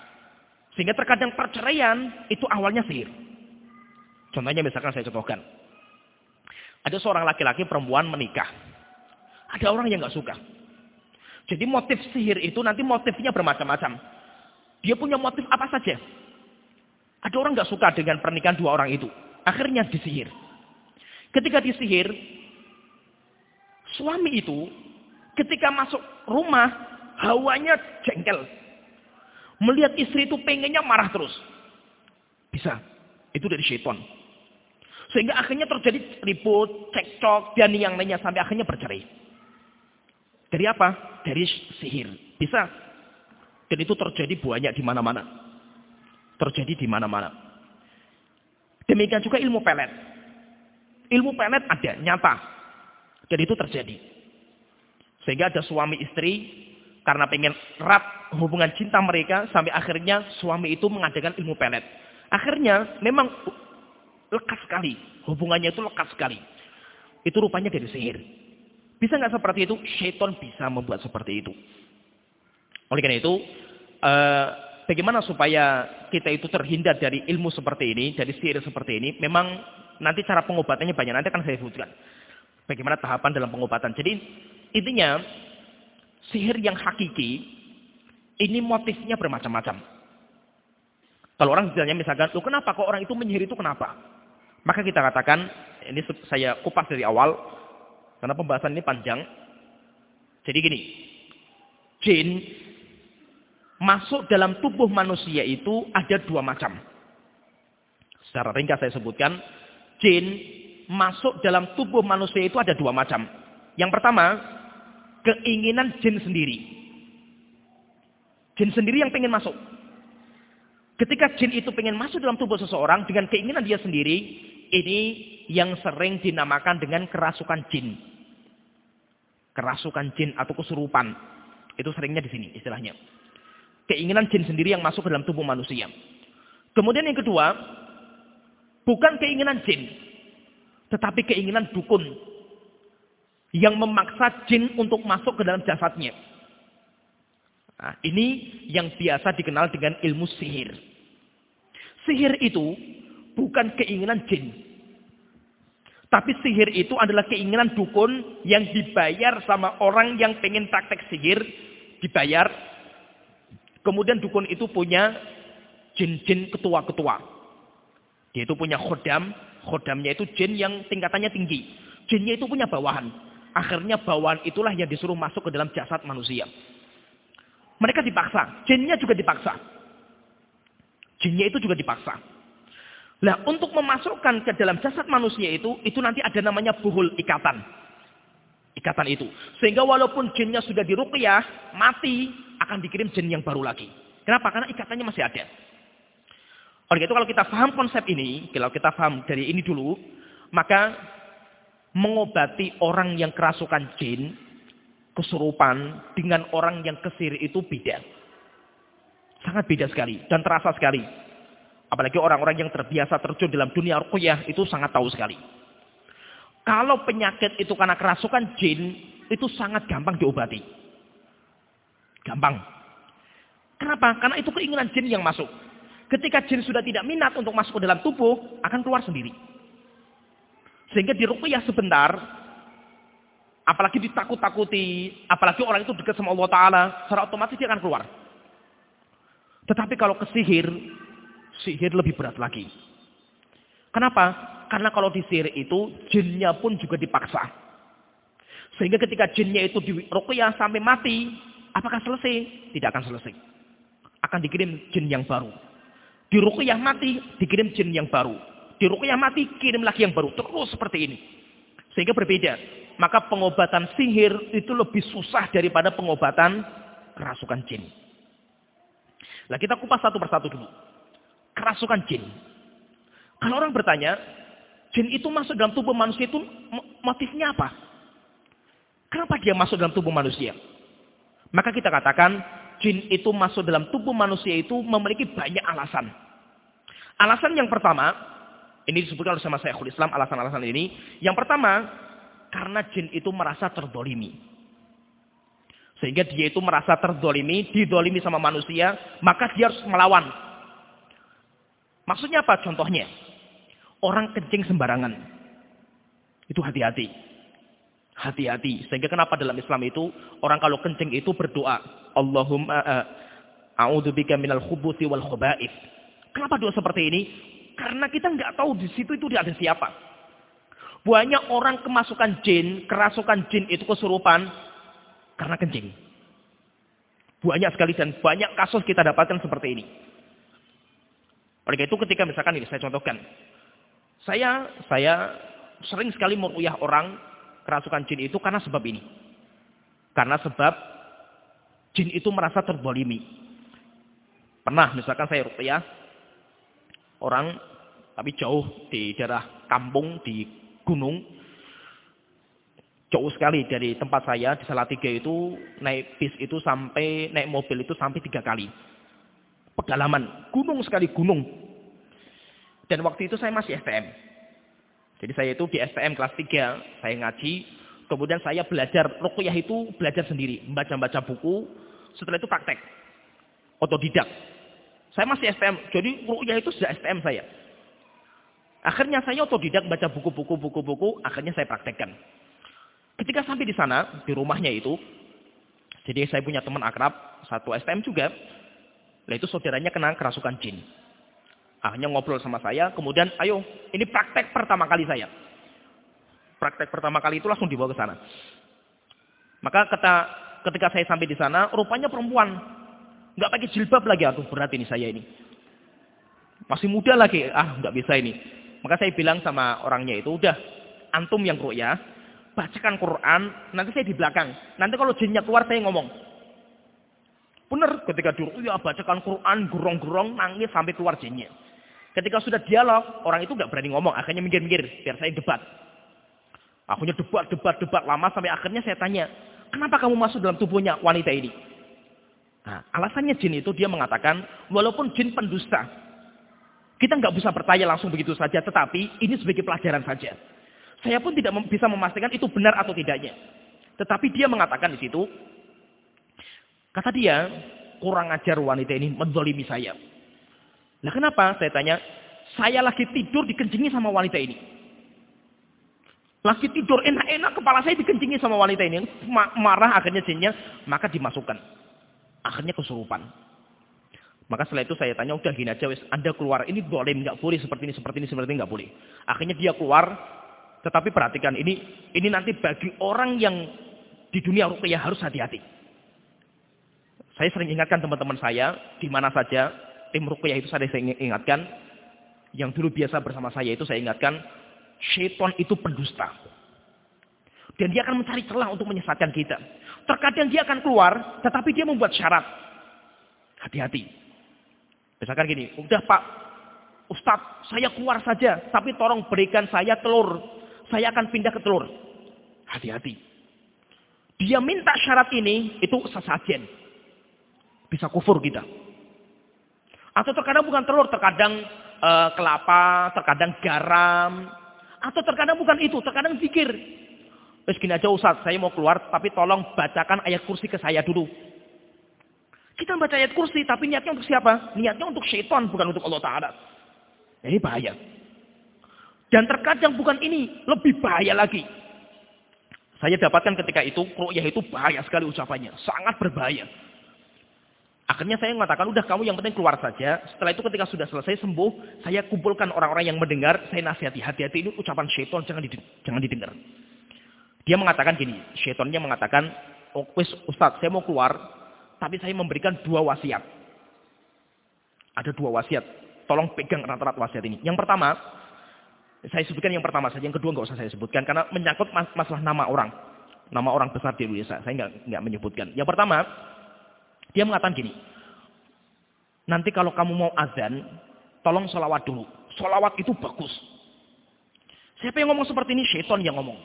Sehingga terkadang perceraian itu awalnya sihir. Contohnya misalkan saya contohkan. Ada seorang laki-laki perempuan menikah. Ada orang yang nggak suka. Jadi motif sihir itu nanti motifnya bermacam-macam. Dia punya motif apa saja. Ada orang nggak suka dengan pernikahan dua orang itu. Akhirnya disihir. Ketika disihir, suami itu ketika masuk rumah, hawanya jengkel. Melihat istri itu pengennya marah terus. Bisa. Itu dari syaitan. Sehingga akhirnya terjadi ribut, cekcok, dan yang lainnya sampai akhirnya bercerai. Dari apa? Dari sihir. Bisa. Dan itu terjadi banyak di mana-mana. Terjadi di mana-mana. Demikian juga ilmu pelet. Ilmu pelet ada, nyata. Dan itu terjadi. Sehingga ada suami istri karena pengen erat hubungan cinta mereka sampai akhirnya suami itu mengadakan ilmu pelet. Akhirnya memang lekas sekali. Hubungannya itu lekas sekali. Itu rupanya dari sihir. Bisa nggak seperti itu? Syaitan bisa membuat seperti itu. Oleh karena itu, eh, bagaimana supaya kita itu terhindar dari ilmu seperti ini, dari sihir seperti ini? Memang nanti cara pengobatannya banyak. Nanti akan saya sebutkan. Bagaimana tahapan dalam pengobatan. Jadi intinya sihir yang hakiki, ini motifnya bermacam-macam. Kalau orang misalnya misalkan, loh kenapa kok orang itu menyihir itu kenapa? Maka kita katakan, ini saya kupas dari awal, karena pembahasan ini panjang. Jadi gini, jin masuk dalam tubuh manusia itu ada dua macam. Secara ringkas saya sebutkan, jin masuk dalam tubuh manusia itu ada dua macam. Yang pertama, keinginan jin sendiri. Jin sendiri yang pengen masuk. Ketika jin itu pengen masuk dalam tubuh seseorang dengan keinginan dia sendiri, ini yang sering dinamakan dengan kerasukan jin. Kerasukan jin atau kesurupan. Itu seringnya di sini istilahnya. Keinginan jin sendiri yang masuk ke dalam tubuh manusia. Kemudian yang kedua, bukan keinginan jin, tetapi keinginan dukun yang memaksa jin untuk masuk ke dalam jasadnya. Nah, ini yang biasa dikenal dengan ilmu sihir. Sihir itu bukan keinginan jin. Tapi sihir itu adalah keinginan dukun yang dibayar sama orang yang pengen praktek sihir. Dibayar. Kemudian dukun itu punya jin-jin ketua-ketua. Dia itu punya khodam. Khodamnya itu jin yang tingkatannya tinggi. Jinnya itu punya bawahan. Akhirnya bawaan itulah yang disuruh masuk ke dalam jasad manusia. Mereka dipaksa. Jinnya juga dipaksa. Jinnya itu juga dipaksa. Nah, untuk memasukkan ke dalam jasad manusia itu, itu nanti ada namanya buhul ikatan. Ikatan itu. Sehingga walaupun jinnya sudah diruqyah, mati, akan dikirim jin yang baru lagi. Kenapa? Karena ikatannya masih ada. Oleh itu kalau kita paham konsep ini, kalau kita paham dari ini dulu, maka mengobati orang yang kerasukan jin, kesurupan, dengan orang yang kesir itu beda. Sangat beda sekali dan terasa sekali. Apalagi orang-orang yang terbiasa terjun dalam dunia ruqyah itu sangat tahu sekali. Kalau penyakit itu karena kerasukan jin, itu sangat gampang diobati. Gampang. Kenapa? Karena itu keinginan jin yang masuk. Ketika jin sudah tidak minat untuk masuk ke dalam tubuh, akan keluar sendiri. Sehingga diruqyah sebentar, apalagi ditakut-takuti, apalagi orang itu dekat sama Allah Ta'ala, secara otomatis dia akan keluar. Tetapi kalau ke sihir, lebih berat lagi. Kenapa? Karena kalau di sihir itu, jinnya pun juga dipaksa. Sehingga ketika jinnya itu diruqyah sampai mati, apakah selesai? Tidak akan selesai. Akan dikirim jin yang baru. Diruqyah mati, dikirim jin yang baru di rukyah mati, kirim lagi yang baru. Terus seperti ini. Sehingga berbeda. Maka pengobatan sihir itu lebih susah daripada pengobatan kerasukan jin. Nah kita kupas satu persatu dulu. Kerasukan jin. Kalau orang bertanya, jin itu masuk dalam tubuh manusia itu motifnya apa? Kenapa dia masuk dalam tubuh manusia? Maka kita katakan, jin itu masuk dalam tubuh manusia itu memiliki banyak alasan. Alasan yang pertama, ini disebutkan oleh sama Syekhul Islam, alasan-alasan ini. Yang pertama, karena jin itu merasa terdolimi. Sehingga dia itu merasa terdolimi, didolimi sama manusia, maka dia harus melawan. Maksudnya apa contohnya? Orang kencing sembarangan. Itu hati-hati. Hati-hati. Sehingga kenapa dalam Islam itu, orang kalau kencing itu berdoa. Allahumma uh, a'udzubika minal khubuthi wal khuba'if. Kenapa doa seperti ini? Karena kita nggak tahu di situ itu ada siapa. Banyak orang kemasukan jin, kerasukan jin itu kesurupan karena kencing. Banyak sekali dan banyak kasus kita dapatkan seperti ini. Oleh itu ketika misalkan ini saya contohkan. Saya saya sering sekali meruyah orang kerasukan jin itu karena sebab ini. Karena sebab jin itu merasa terbolimi. Pernah misalkan saya rupiah orang tapi jauh di daerah kampung di gunung jauh sekali dari tempat saya di Salatiga itu naik bis itu sampai naik mobil itu sampai tiga kali. Pedalaman, gunung sekali gunung. Dan waktu itu saya masih STM. Jadi saya itu di STM kelas 3, saya ngaji, kemudian saya belajar ruqyah itu belajar sendiri, membaca-baca buku, setelah itu praktek. Otodidak. Saya masih STM, jadi ruqyah itu sudah STM saya. Akhirnya saya otodidak baca buku-buku, buku-buku, akhirnya saya praktekkan. Ketika sampai di sana, di rumahnya itu, jadi saya punya teman akrab, satu STM juga, nah itu saudaranya kena kerasukan jin. Akhirnya ngobrol sama saya, kemudian ayo, ini praktek pertama kali saya. Praktek pertama kali itu langsung dibawa ke sana. Maka kata, ketika saya sampai di sana, rupanya perempuan. Nggak pakai jilbab lagi, aduh berat ini saya ini. Masih muda lagi, ah nggak bisa ini. Maka saya bilang sama orangnya itu, udah, antum yang ya bacakan Quran, nanti saya di belakang. Nanti kalau jinnya keluar saya ngomong. Benar, ketika dulu ya bacakan Quran, gurong-gurong, nangis sampai keluar jinnya. Ketika sudah dialog, orang itu nggak berani ngomong, akhirnya minggir-minggir, biar saya debat. Akhirnya debat, debat, debat lama sampai akhirnya saya tanya, kenapa kamu masuk dalam tubuhnya wanita ini? Nah, alasannya jin itu dia mengatakan, walaupun jin pendusta, kita nggak bisa bertanya langsung begitu saja, tetapi ini sebagai pelajaran saja. Saya pun tidak bisa memastikan itu benar atau tidaknya. Tetapi dia mengatakan di situ, kata dia, kurang ajar wanita ini menzolimi saya. Nah kenapa? Saya tanya, saya lagi tidur dikencingi sama wanita ini. Lagi tidur enak-enak, kepala saya dikencingi sama wanita ini. Marah akhirnya jinnya, maka dimasukkan. Akhirnya kesurupan. Maka setelah itu saya tanya, udah gini aja, wis, anda keluar. Ini boleh, nggak boleh, seperti ini, seperti ini, seperti ini, nggak boleh. Akhirnya dia keluar, tetapi perhatikan ini, ini nanti bagi orang yang di dunia ruqyah harus hati-hati. Saya sering ingatkan teman-teman saya, di mana saja tim ruqyah itu saya ingatkan, yang dulu biasa bersama saya itu saya ingatkan, syaitan itu pendusta. Dan dia akan mencari celah untuk menyesatkan kita. Terkadang dia akan keluar, tetapi dia membuat syarat. Hati-hati. Misalkan gini, udah Pak, Ustadz, saya keluar saja, tapi tolong berikan saya telur saya akan pindah ke telur. Hati-hati. Dia minta syarat ini, itu sesajen. Bisa kufur kita. Atau terkadang bukan telur, terkadang e, kelapa, terkadang garam. Atau terkadang bukan itu, terkadang zikir. Terus gini aja Ustaz, saya mau keluar, tapi tolong bacakan ayat kursi ke saya dulu. Kita baca ayat kursi, tapi niatnya untuk siapa? Niatnya untuk syaitan, bukan untuk Allah Ta'ala. Ini bahaya. Dan terkadang bukan ini, lebih bahaya lagi. Saya dapatkan ketika itu, ru'yah itu bahaya sekali ucapannya. Sangat berbahaya. Akhirnya saya mengatakan, udah kamu yang penting keluar saja. Setelah itu ketika sudah selesai sembuh, saya kumpulkan orang-orang yang mendengar, saya nasihati, hati-hati ini ucapan syaitan, jangan didengar. Dia mengatakan gini, syaitannya mengatakan, oh, Ustaz, saya mau keluar, tapi saya memberikan dua wasiat. Ada dua wasiat. Tolong pegang rata-rata wasiat ini. Yang pertama, saya sebutkan yang pertama saja, yang kedua nggak usah saya sebutkan karena menyangkut mas masalah nama orang, nama orang besar di Indonesia. Saya nggak nggak menyebutkan. Yang pertama, dia mengatakan gini, Nanti kalau kamu mau azan, tolong sholawat dulu. Sholawat itu bagus. Siapa yang ngomong seperti ini? Syaitan yang ngomong.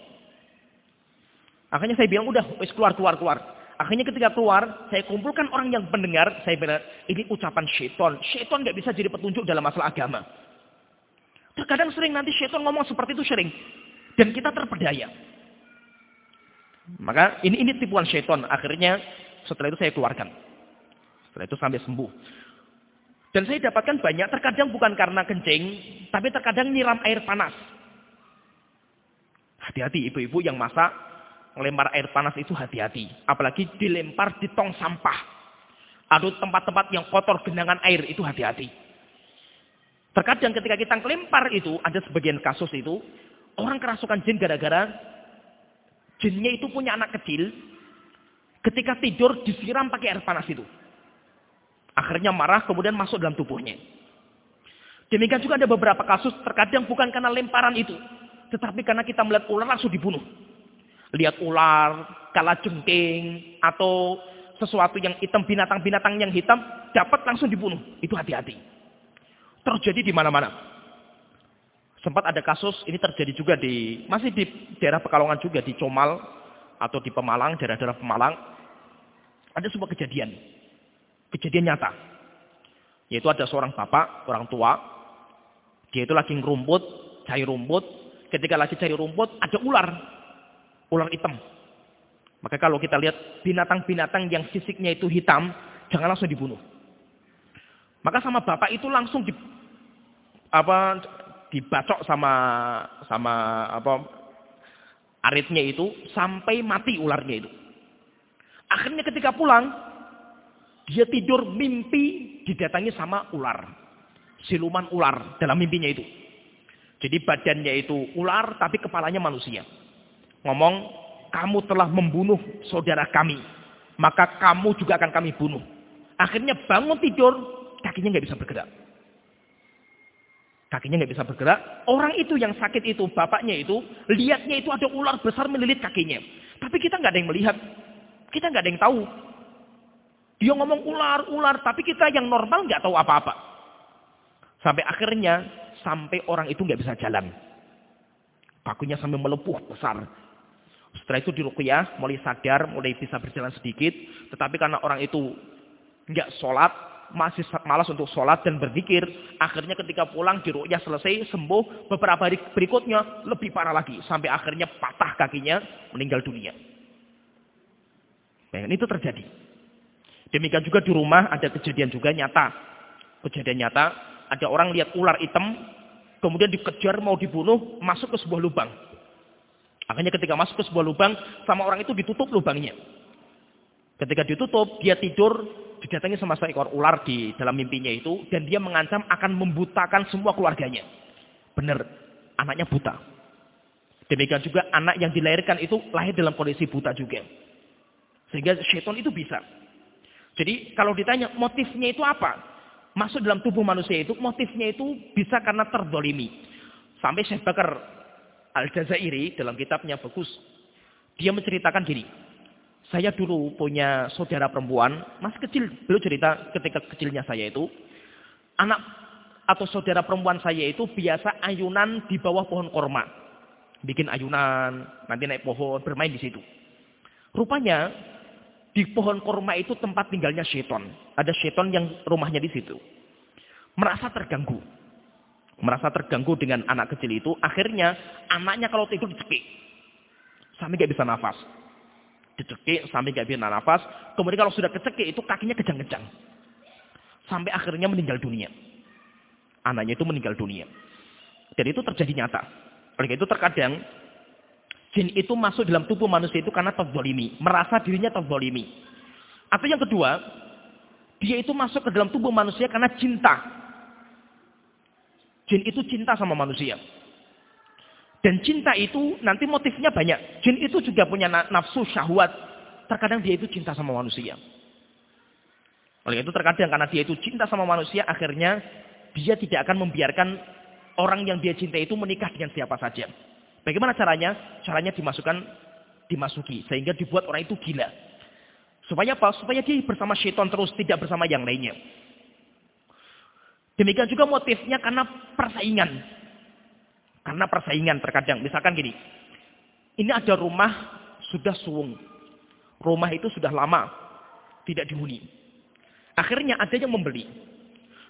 Akhirnya saya bilang, udah, wis keluar, keluar, keluar. Akhirnya ketika keluar, saya kumpulkan orang yang pendengar. Saya bilang, ini ucapan syaitan. Syaitan nggak bisa jadi petunjuk dalam masalah agama. Terkadang sering nanti syaitan ngomong seperti itu sering. Dan kita terpedaya. Maka ini ini tipuan syaitan. Akhirnya setelah itu saya keluarkan. Setelah itu sampai sembuh. Dan saya dapatkan banyak, terkadang bukan karena kencing, tapi terkadang nyiram air panas. Hati-hati ibu-ibu yang masak, melempar air panas itu hati-hati. Apalagi dilempar di tong sampah. Atau tempat-tempat yang kotor genangan air itu hati-hati. Terkadang ketika kita melempar itu, ada sebagian kasus itu, orang kerasukan jin gara-gara jinnya itu punya anak kecil, ketika tidur disiram pakai air panas itu. Akhirnya marah, kemudian masuk dalam tubuhnya. Demikian juga ada beberapa kasus, terkadang bukan karena lemparan itu. Tetapi karena kita melihat ular langsung dibunuh. Lihat ular, kala jengking, atau sesuatu yang hitam, binatang-binatang yang hitam, dapat langsung dibunuh. Itu hati-hati. Terjadi di mana-mana. Sempat ada kasus, ini terjadi juga di, masih di daerah Pekalongan juga, di Comal, atau di Pemalang, daerah-daerah Pemalang. Ada sebuah kejadian Kejadian nyata. Yaitu ada seorang bapak, orang tua. Dia itu lagi ngerumput, cari rumput. Ketika lagi cari rumput, ada ular. Ular hitam. Maka kalau kita lihat binatang-binatang yang fisiknya itu hitam, jangan langsung dibunuh. Maka sama bapak itu langsung di apa dibacok sama sama apa aritnya itu sampai mati ularnya itu. Akhirnya ketika pulang, dia tidur mimpi didatangi sama ular. Siluman ular dalam mimpinya itu. Jadi badannya itu ular tapi kepalanya manusia. Ngomong, kamu telah membunuh saudara kami. Maka kamu juga akan kami bunuh. Akhirnya bangun tidur, kakinya nggak bisa bergerak. Kakinya nggak bisa bergerak. Orang itu yang sakit itu, bapaknya itu, lihatnya itu ada ular besar melilit kakinya. Tapi kita nggak ada yang melihat. Kita nggak ada yang tahu. Dia ngomong ular, ular, tapi kita yang normal nggak tahu apa-apa. Sampai akhirnya, sampai orang itu nggak bisa jalan. Kakinya sampai melepuh besar. Setelah itu di ruqyah, mulai sadar, mulai bisa berjalan sedikit. Tetapi karena orang itu nggak sholat, masih malas untuk sholat dan berzikir. Akhirnya ketika pulang di ruqyah selesai, sembuh. Beberapa hari berikutnya lebih parah lagi. Sampai akhirnya patah kakinya, meninggal dunia. Nah, itu terjadi. Demikian juga di rumah ada kejadian juga nyata. Kejadian nyata, ada orang lihat ular hitam, kemudian dikejar mau dibunuh, masuk ke sebuah lubang. Akhirnya ketika masuk ke sebuah lubang, sama orang itu ditutup lubangnya. Ketika ditutup, dia tidur, didatangi sama seekor ular di dalam mimpinya itu, dan dia mengancam akan membutakan semua keluarganya. Benar, anaknya buta. Demikian juga anak yang dilahirkan itu lahir dalam kondisi buta juga. Sehingga syaitan itu bisa jadi kalau ditanya motifnya itu apa? Masuk dalam tubuh manusia itu, motifnya itu bisa karena terdolimi. Sampai Syekh Bakar Al-Jazairi dalam kitabnya bagus. Dia menceritakan gini. Saya dulu punya saudara perempuan, masih kecil. Beliau cerita ketika kecilnya saya itu. Anak atau saudara perempuan saya itu biasa ayunan di bawah pohon korma. Bikin ayunan, nanti naik pohon, bermain di situ. Rupanya di pohon korma itu tempat tinggalnya seton. Ada seton yang rumahnya di situ. Merasa terganggu. Merasa terganggu dengan anak kecil itu. Akhirnya anaknya kalau tidur dicekik. Sampai gak bisa nafas. Dicekik sampai gak bisa nafas. Kemudian kalau sudah kecekik itu kakinya kejang-kejang. Sampai akhirnya meninggal dunia. Anaknya itu meninggal dunia. Dan itu terjadi nyata. Oleh itu terkadang Jin itu masuk dalam tubuh manusia itu karena terzolimi. Merasa dirinya terzolimi. Atau yang kedua, dia itu masuk ke dalam tubuh manusia karena cinta. Jin itu cinta sama manusia. Dan cinta itu nanti motifnya banyak. Jin itu juga punya nafsu syahwat. Terkadang dia itu cinta sama manusia. Oleh itu terkadang karena dia itu cinta sama manusia, akhirnya dia tidak akan membiarkan orang yang dia cinta itu menikah dengan siapa saja. Bagaimana caranya? Caranya dimasukkan, dimasuki. Sehingga dibuat orang itu gila. Supaya apa? Supaya dia bersama syaitan terus, tidak bersama yang lainnya. Demikian juga motifnya karena persaingan. Karena persaingan terkadang. Misalkan gini. Ini ada rumah sudah suwung. Rumah itu sudah lama. Tidak dihuni. Akhirnya ada yang membeli.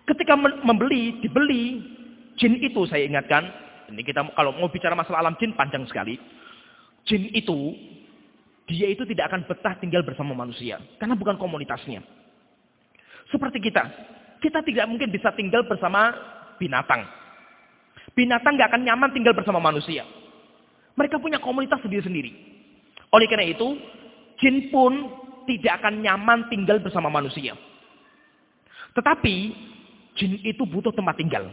Ketika membeli, dibeli. Jin itu saya ingatkan. Ini kita kalau mau bicara masalah alam jin panjang sekali. Jin itu. Dia itu tidak akan betah tinggal bersama manusia. Karena bukan komunitasnya. Seperti kita. Kita tidak mungkin bisa tinggal bersama binatang. Binatang nggak akan nyaman tinggal bersama manusia. Mereka punya komunitas sendiri-sendiri. Oleh karena itu, jin pun tidak akan nyaman tinggal bersama manusia. Tetapi, jin itu butuh tempat tinggal.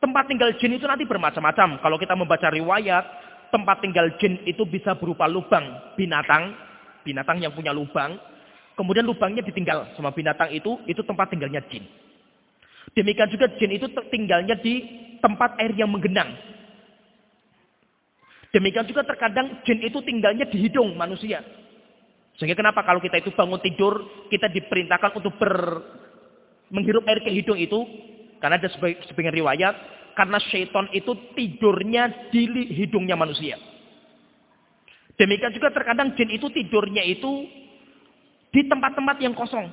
Tempat tinggal jin itu nanti bermacam-macam. Kalau kita membaca riwayat, tempat tinggal jin itu bisa berupa lubang binatang. Binatang yang punya lubang. Kemudian lubangnya ditinggal sama binatang itu, itu tempat tinggalnya jin. Demikian juga jin itu tinggalnya di tempat air yang menggenang. Demikian juga terkadang jin itu tinggalnya di hidung manusia. Sehingga kenapa kalau kita itu bangun tidur, kita diperintahkan untuk ber, menghirup air ke hidung itu, karena ada sebagian riwayat, karena syaitan itu tidurnya di hidungnya manusia. Demikian juga terkadang jin itu tidurnya itu di tempat-tempat yang kosong.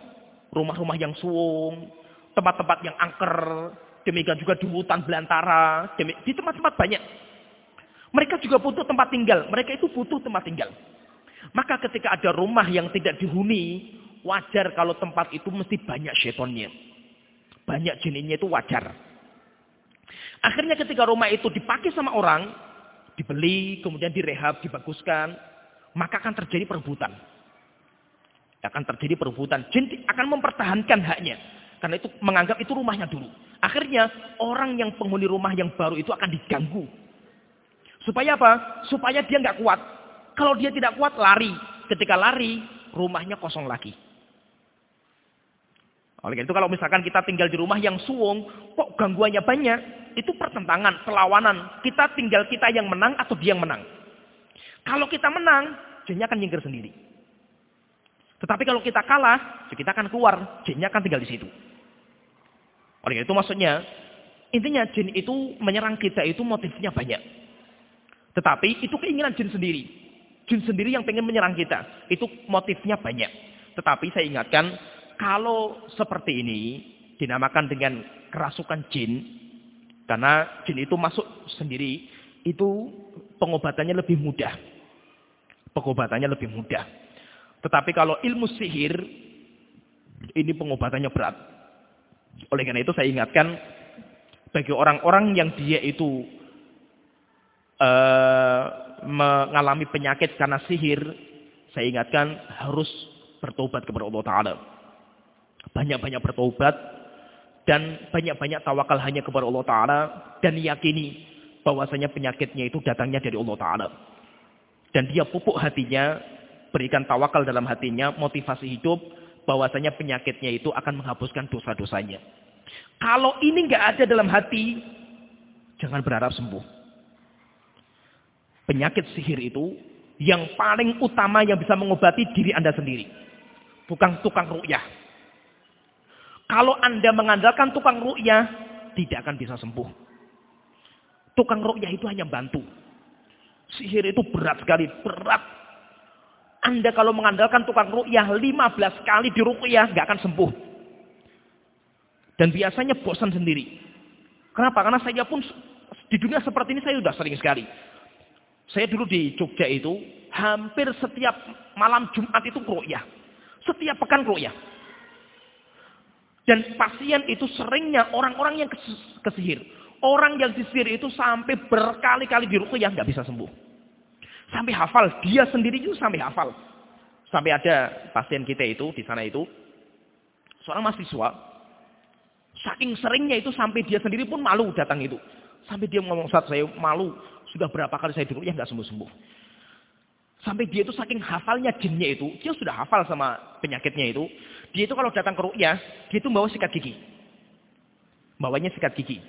Rumah-rumah yang suung, tempat-tempat yang angker, demikian juga di hutan belantara, di tempat-tempat banyak. Mereka juga butuh tempat tinggal. Mereka itu butuh tempat tinggal. Maka ketika ada rumah yang tidak dihuni, wajar kalau tempat itu mesti banyak setonnya. Banyak jenisnya itu wajar. Akhirnya ketika rumah itu dipakai sama orang, dibeli, kemudian direhab, dibaguskan, maka akan terjadi perebutan akan terjadi perebutan. Jin akan mempertahankan haknya. Karena itu menganggap itu rumahnya dulu. Akhirnya orang yang penghuni rumah yang baru itu akan diganggu. Supaya apa? Supaya dia nggak kuat. Kalau dia tidak kuat, lari. Ketika lari, rumahnya kosong lagi. Oleh itu kalau misalkan kita tinggal di rumah yang suwung, kok gangguannya banyak? Itu pertentangan, perlawanan. Kita tinggal kita yang menang atau dia yang menang. Kalau kita menang, jinnya akan nyingkir sendiri. Tetapi kalau kita kalah, ya kita akan keluar. Jinnya akan tinggal di situ. Oleh itu maksudnya, intinya jin itu menyerang kita itu motifnya banyak. Tetapi itu keinginan jin sendiri. Jin sendiri yang pengen menyerang kita. Itu motifnya banyak. Tetapi saya ingatkan, kalau seperti ini dinamakan dengan kerasukan jin, karena jin itu masuk sendiri, itu pengobatannya lebih mudah. Pengobatannya lebih mudah. Tetapi kalau ilmu sihir, ini pengobatannya berat. Oleh karena itu saya ingatkan, bagi orang-orang yang dia itu uh, mengalami penyakit karena sihir, saya ingatkan harus bertobat kepada Allah Ta'ala. Banyak-banyak bertobat, dan banyak-banyak tawakal hanya kepada Allah Ta'ala, dan yakini bahwasanya penyakitnya itu datangnya dari Allah Ta'ala. Dan dia pupuk hatinya berikan tawakal dalam hatinya, motivasi hidup, bahwasanya penyakitnya itu akan menghapuskan dosa-dosanya. Kalau ini nggak ada dalam hati, jangan berharap sembuh. Penyakit sihir itu yang paling utama yang bisa mengobati diri Anda sendiri. Bukan tukang ru'yah. Kalau Anda mengandalkan tukang ru'yah, tidak akan bisa sembuh. Tukang ru'yah itu hanya bantu. Sihir itu berat sekali, berat anda kalau mengandalkan tukang rukyah 15 kali di rukyah nggak akan sembuh. Dan biasanya bosan sendiri. Kenapa? Karena saya pun di dunia seperti ini saya sudah sering sekali. Saya dulu di Jogja itu hampir setiap malam Jumat itu rukyah. Setiap pekan rukyah. Dan pasien itu seringnya orang-orang yang kesihir. Orang yang disihir itu sampai berkali-kali di rukyah nggak bisa sembuh. Sampai hafal. Dia sendiri juga sampai hafal. Sampai ada pasien kita itu, di sana itu. Seorang mahasiswa. Saking seringnya itu sampai dia sendiri pun malu datang itu. Sampai dia ngomong, saat saya malu. Sudah berapa kali saya duduk, ya nggak sembuh-sembuh. Sampai dia itu saking hafalnya jinnya itu. Dia sudah hafal sama penyakitnya itu. Dia itu kalau datang ke rukyah, dia itu bawa sikat gigi. Bawanya sikat gigi.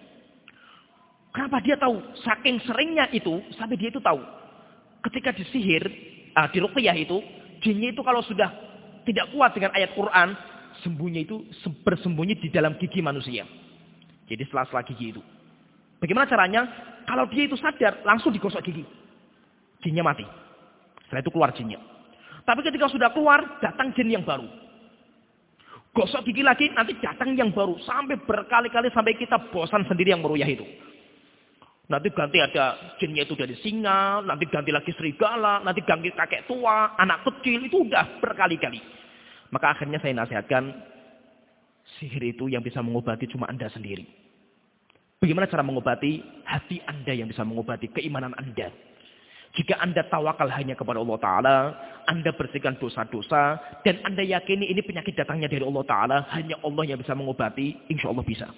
Kenapa dia tahu? Saking seringnya itu, sampai dia itu tahu ketika disihir, uh, di ruqyah itu, jinnya itu kalau sudah tidak kuat dengan ayat Quran, sembunyi itu bersembunyi di dalam gigi manusia. Jadi sela-sela gigi itu. Bagaimana caranya? Kalau dia itu sadar, langsung digosok gigi. Jinnya mati. Setelah itu keluar jinnya. Tapi ketika sudah keluar, datang jin yang baru. Gosok gigi lagi, nanti datang yang baru. Sampai berkali-kali sampai kita bosan sendiri yang meruyah itu. Nanti ganti ada jinnya itu dari singa, nanti ganti lagi serigala, nanti ganti kakek tua, anak kecil, itu udah berkali-kali. Maka akhirnya saya nasihatkan, sihir itu yang bisa mengobati cuma Anda sendiri. Bagaimana cara mengobati? Hati Anda yang bisa mengobati keimanan Anda. Jika Anda tawakal hanya kepada Allah Ta'ala, Anda bersihkan dosa-dosa, dan Anda yakini ini penyakit datangnya dari Allah Ta'ala, hanya Allah yang bisa mengobati, insya Allah bisa.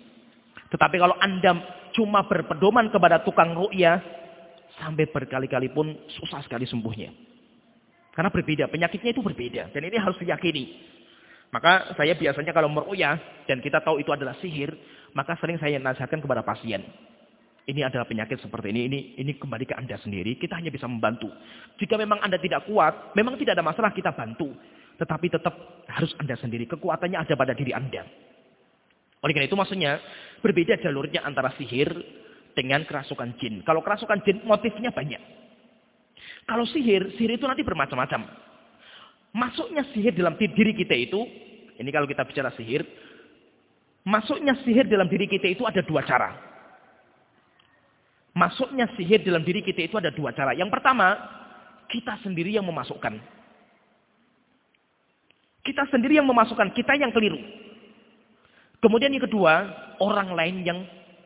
Tetapi kalau Anda cuma berpedoman kepada tukang ru'ya, sampai berkali-kali pun susah sekali sembuhnya. Karena berbeda, penyakitnya itu berbeda. Dan ini harus diyakini. Maka saya biasanya kalau meru'ya, dan kita tahu itu adalah sihir, maka sering saya nasihatkan kepada pasien. Ini adalah penyakit seperti ini, ini ini kembali ke Anda sendiri. Kita hanya bisa membantu. Jika memang Anda tidak kuat, memang tidak ada masalah kita bantu. Tetapi tetap harus Anda sendiri. Kekuatannya ada pada diri Anda. Oleh karena itu maksudnya berbeda jalurnya antara sihir dengan kerasukan jin. Kalau kerasukan jin motifnya banyak. Kalau sihir, sihir itu nanti bermacam-macam. Masuknya sihir dalam diri kita itu, ini kalau kita bicara sihir, masuknya sihir dalam diri kita itu ada dua cara. Masuknya sihir dalam diri kita itu ada dua cara. Yang pertama, kita sendiri yang memasukkan. Kita sendiri yang memasukkan, kita yang keliru. Kemudian yang kedua, orang lain yang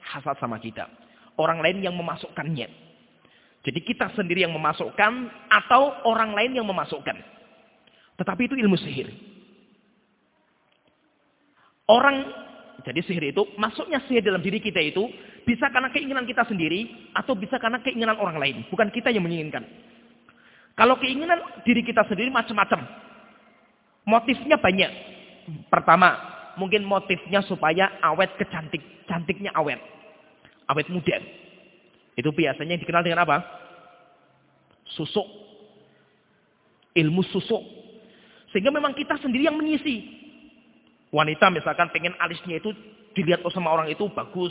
hasad sama kita. Orang lain yang memasukkannya. Jadi kita sendiri yang memasukkan atau orang lain yang memasukkan. Tetapi itu ilmu sihir. Orang, jadi sihir itu, masuknya sihir dalam diri kita itu bisa karena keinginan kita sendiri atau bisa karena keinginan orang lain. Bukan kita yang menginginkan. Kalau keinginan diri kita sendiri macam-macam. Motifnya banyak. Pertama, mungkin motifnya supaya awet kecantik. Cantiknya awet. Awet muda. Itu biasanya dikenal dengan apa? Susuk. Ilmu susuk. Sehingga memang kita sendiri yang mengisi. Wanita misalkan pengen alisnya itu dilihat sama orang itu bagus,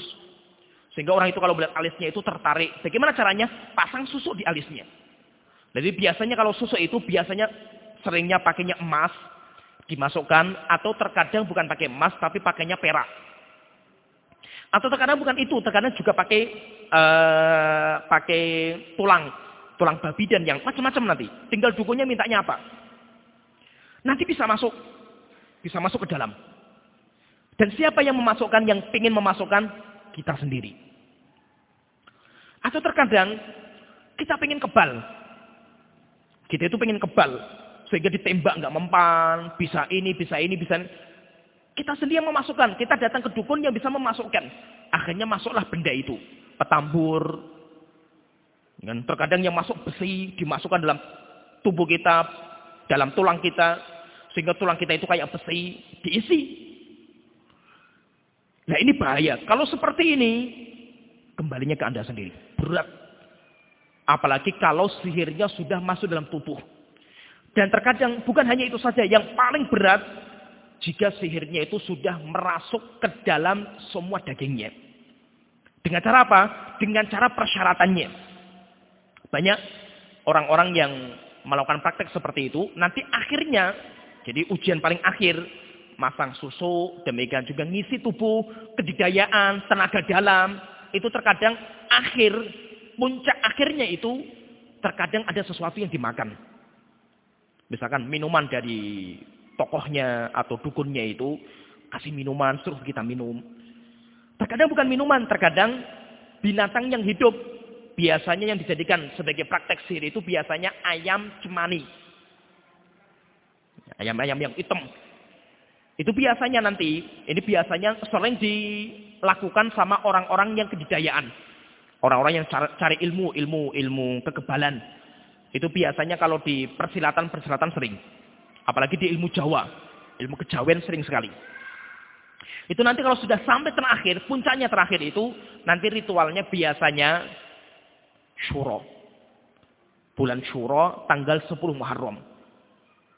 sehingga orang itu kalau melihat alisnya itu tertarik. Bagaimana caranya? Pasang susuk di alisnya. Jadi biasanya kalau susuk itu biasanya seringnya pakainya emas dimasukkan atau terkadang bukan pakai emas tapi pakainya perak. Atau terkadang bukan itu, terkadang juga pakai uh, pakai tulang, tulang babi dan yang macam-macam nanti. Tinggal dukunnya mintanya apa. Nanti bisa masuk, bisa masuk ke dalam. Dan siapa yang memasukkan, yang ingin memasukkan, kita sendiri. Atau terkadang kita pengen kebal. Kita itu pengen kebal. Sehingga ditembak nggak mempan. Bisa ini, bisa ini, bisa ini. Kita sendiri yang memasukkan. Kita datang ke dukun yang bisa memasukkan. Akhirnya masuklah benda itu. Petambur. Dan terkadang yang masuk besi dimasukkan dalam tubuh kita. Dalam tulang kita. Sehingga tulang kita itu kayak besi. Diisi. Nah ini bahaya. Kalau seperti ini, kembalinya ke Anda sendiri. Berat. Apalagi kalau sihirnya sudah masuk dalam tubuh. Dan terkadang bukan hanya itu saja. Yang paling berat, jika sihirnya itu sudah merasuk ke dalam semua dagingnya. Dengan cara apa? Dengan cara persyaratannya. Banyak orang-orang yang melakukan praktek seperti itu, nanti akhirnya, jadi ujian paling akhir, masang susu, demikian juga ngisi tubuh, kedidayaan, tenaga dalam, itu terkadang akhir, puncak akhirnya itu terkadang ada sesuatu yang dimakan. Misalkan minuman dari tokohnya atau dukunnya itu, kasih minuman, suruh kita minum. Terkadang bukan minuman, terkadang binatang yang hidup. Biasanya yang dijadikan sebagai praktek sihir itu biasanya ayam cemani. Ayam-ayam yang hitam. Itu biasanya nanti, ini biasanya sering dilakukan sama orang-orang yang kedidayaan. Orang-orang yang cari ilmu, ilmu, ilmu kekebalan. Itu biasanya kalau di persilatan-persilatan sering. Apalagi di ilmu Jawa. Ilmu kejawen sering sekali. Itu nanti kalau sudah sampai terakhir, puncaknya terakhir itu, nanti ritualnya biasanya syuro. Bulan syuro, tanggal 10 Muharram.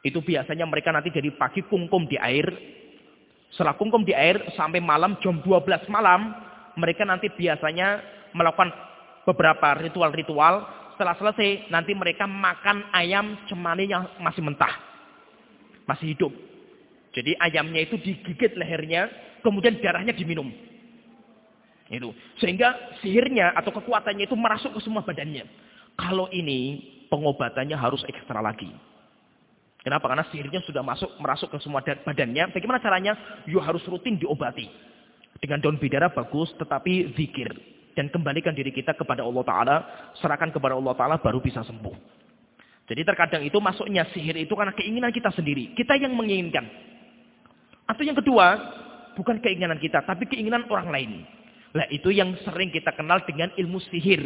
Itu biasanya mereka nanti dari pagi kungkum di air. Setelah kungkum di air sampai malam jam 12 malam. Mereka nanti biasanya melakukan beberapa ritual-ritual. Setelah selesai, nanti mereka makan ayam cemani yang masih mentah. Masih hidup. Jadi ayamnya itu digigit lehernya, kemudian darahnya diminum. Itu. Sehingga sihirnya atau kekuatannya itu merasuk ke semua badannya. Kalau ini pengobatannya harus ekstra lagi. Kenapa? Karena sihirnya sudah masuk merasuk ke semua badannya. Bagaimana caranya? Yo harus rutin diobati. Dengan daun bidara bagus, tetapi zikir. Dan kembalikan diri kita kepada Allah Ta'ala. Serahkan kepada Allah Ta'ala baru bisa sembuh. Jadi terkadang itu masuknya sihir itu karena keinginan kita sendiri. Kita yang menginginkan. Atau yang kedua, bukan keinginan kita, tapi keinginan orang lain. Nah itu yang sering kita kenal dengan ilmu sihir.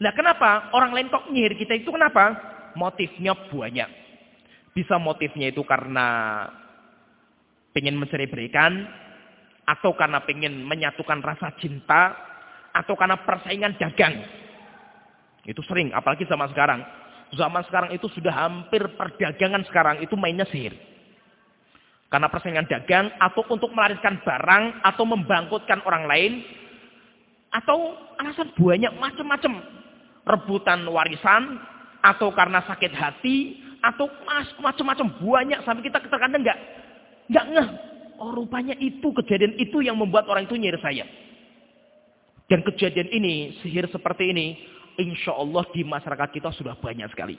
Nah kenapa orang lain kok nyihir kita itu kenapa? Motifnya banyak. Bisa motifnya itu karena pengen mencerebraikan, atau karena pengen menyatukan rasa cinta, atau karena persaingan dagang. Itu sering, apalagi zaman sekarang. Zaman sekarang itu sudah hampir perdagangan sekarang itu mainnya sihir. Karena persaingan dagang, atau untuk melariskan barang, atau membangkutkan orang lain, atau alasan banyak macam-macam rebutan warisan, atau karena sakit hati, atau macam-macam banyak sampai kita terkadang nggak nggak ngeh. Oh rupanya itu kejadian itu yang membuat orang itu nyir saya. Dan kejadian ini, sihir seperti ini, insya Allah di masyarakat kita sudah banyak sekali.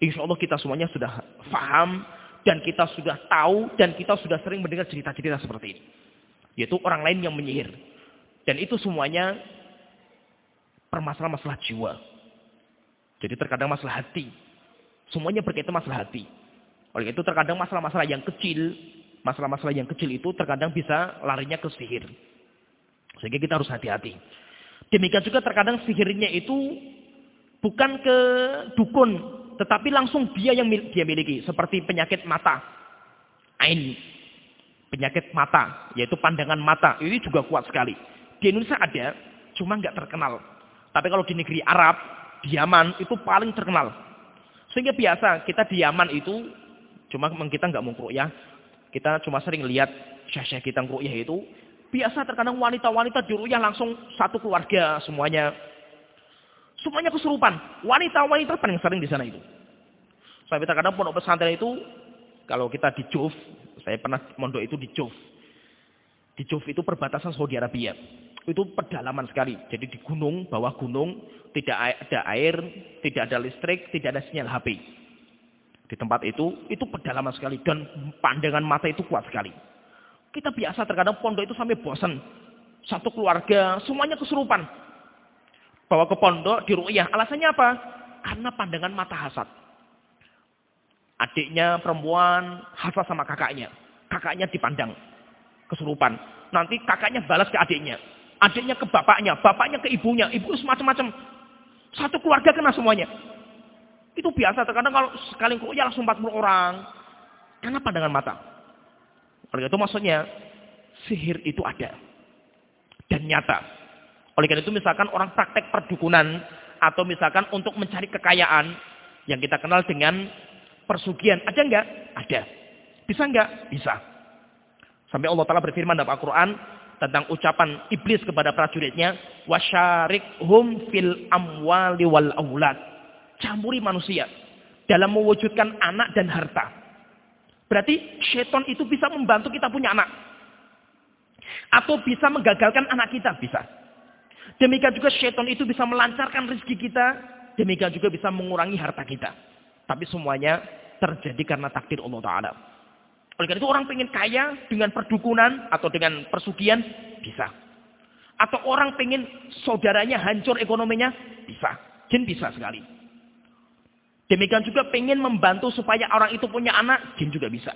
Insya Allah kita semuanya sudah faham dan kita sudah tahu dan kita sudah sering mendengar cerita-cerita seperti ini. Yaitu orang lain yang menyihir. Dan itu semuanya permasalahan masalah jiwa. Jadi terkadang masalah hati. Semuanya berkaitan masalah hati. Oleh itu terkadang masalah-masalah yang kecil, masalah-masalah yang kecil itu terkadang bisa larinya ke sihir. Sehingga kita harus hati-hati. Demikian juga terkadang sihirnya itu bukan ke dukun, tetapi langsung dia yang dia miliki. Seperti penyakit mata. Ain. Penyakit mata, yaitu pandangan mata. Ini juga kuat sekali. Di Indonesia ada, cuma nggak terkenal. Tapi kalau di negeri Arab, di Yaman itu paling terkenal. Sehingga biasa kita di Yaman itu, cuma kita nggak mau ya. Kita cuma sering lihat syekh-syekh kita ya itu. Biasa terkadang wanita-wanita di ru'yah langsung satu keluarga semuanya. Semuanya kesurupan. Wanita-wanita paling sering di sana itu. Sampai terkadang pondok pesantren itu, kalau kita di Juf, saya pernah mondok itu di Juf. Di Juf itu perbatasan Saudi Arabia itu pedalaman sekali. Jadi di gunung, bawah gunung, tidak ada air, tidak ada listrik, tidak ada sinyal HP. Di tempat itu, itu pedalaman sekali. Dan pandangan mata itu kuat sekali. Kita biasa terkadang pondok itu sampai bosan. Satu keluarga, semuanya kesurupan. Bawa ke pondok, di ru'yah. Alasannya apa? Karena pandangan mata hasad. Adiknya perempuan hasad sama kakaknya. Kakaknya dipandang. Kesurupan. Nanti kakaknya balas ke adiknya Adiknya ke bapaknya, bapaknya ke ibunya, ibu semacam-macam. Satu keluarga kena semuanya. Itu biasa, terkadang kalau sekali ya langsung 40 orang. Karena pandangan mata. Oleh itu maksudnya, sihir itu ada. Dan nyata. Oleh karena itu misalkan orang praktek perdukunan, atau misalkan untuk mencari kekayaan, yang kita kenal dengan persugihan. Ada enggak? Ada. Bisa enggak? Bisa. Sampai Allah Ta'ala berfirman dalam Al-Quran, tentang ucapan iblis kepada prajuritnya hum fil amwali wal aulad campuri manusia dalam mewujudkan anak dan harta berarti setan itu bisa membantu kita punya anak atau bisa menggagalkan anak kita bisa demikian juga setan itu bisa melancarkan rezeki kita demikian juga bisa mengurangi harta kita tapi semuanya terjadi karena takdir Allah Ta'ala oleh karena itu orang pengen kaya dengan perdukunan atau dengan persugihan, bisa. Atau orang pengen saudaranya hancur ekonominya, bisa. Jin bisa sekali. Demikian juga pengen membantu supaya orang itu punya anak, jin juga bisa.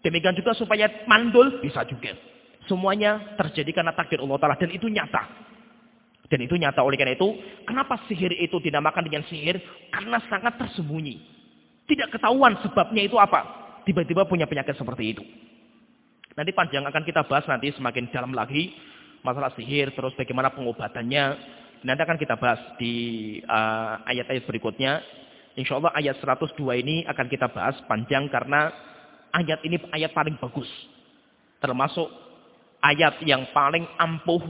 Demikian juga supaya mandul, bisa juga. Semuanya terjadi karena takdir Allah Ta'ala. Dan itu nyata. Dan itu nyata oleh karena itu, kenapa sihir itu dinamakan dengan sihir? Karena sangat tersembunyi. Tidak ketahuan sebabnya itu apa tiba-tiba punya penyakit seperti itu. Nanti panjang akan kita bahas nanti semakin dalam lagi masalah sihir, terus bagaimana pengobatannya. Nanti akan kita bahas di uh, ayat-ayat uh, berikutnya. Insya Allah ayat 102 ini akan kita bahas panjang karena ayat ini ayat paling bagus. Termasuk ayat yang paling ampuh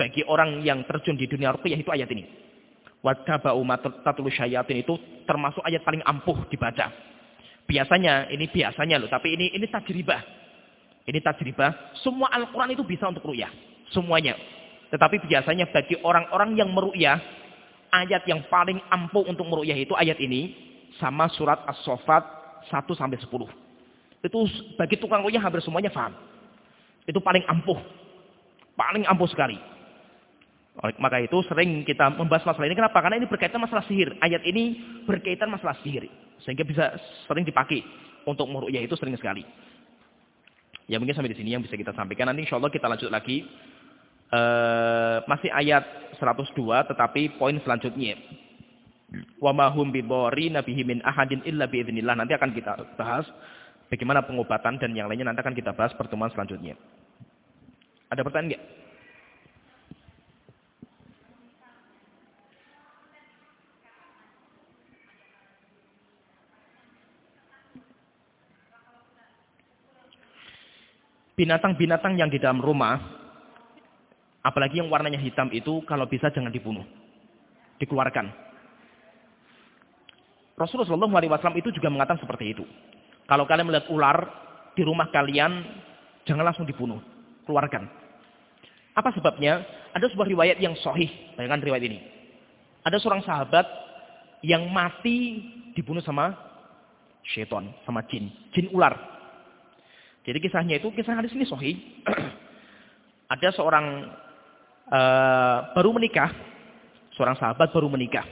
bagi orang yang terjun di dunia ruqyah itu ayat ini. Wadkaba'u tatlu syayatin itu termasuk ayat paling ampuh dibaca. Biasanya, ini biasanya loh, tapi ini ini tajribah. Ini tajribah, semua Al-Quran itu bisa untuk ru'yah. Semuanya. Tetapi biasanya bagi orang-orang yang meru'yah, ayat yang paling ampuh untuk meru'yah itu ayat ini, sama surat As-Sofat 1 sampai 10. Itu bagi tukang ru'yah hampir semuanya paham. Itu paling ampuh. Paling ampuh sekali. Maka itu sering kita membahas masalah ini. Kenapa? Karena ini berkaitan masalah sihir. Ayat ini berkaitan masalah sihir. Sehingga bisa sering dipakai. Untuk muru'yah itu sering sekali. Ya mungkin sampai di sini yang bisa kita sampaikan. Nanti insya Allah kita lanjut lagi. Uh, masih ayat 102 tetapi poin selanjutnya. Wa mahum bibori nabihi min ahadin illa biidznillah. Nanti akan kita bahas bagaimana pengobatan dan yang lainnya nanti akan kita bahas pertemuan selanjutnya. Ada pertanyaan enggak? Binatang-binatang yang di dalam rumah, apalagi yang warnanya hitam itu, kalau bisa jangan dibunuh. Dikeluarkan. Rasulullah SAW itu juga mengatakan seperti itu. Kalau kalian melihat ular di rumah kalian, jangan langsung dibunuh. Keluarkan. Apa sebabnya? Ada sebuah riwayat yang sahih. Bayangkan riwayat ini. Ada seorang sahabat yang mati dibunuh sama syaitan, sama jin. Jin ular. Jadi kisahnya itu kisah hadis ini sahih. Ada seorang uh, baru menikah, seorang sahabat baru menikah.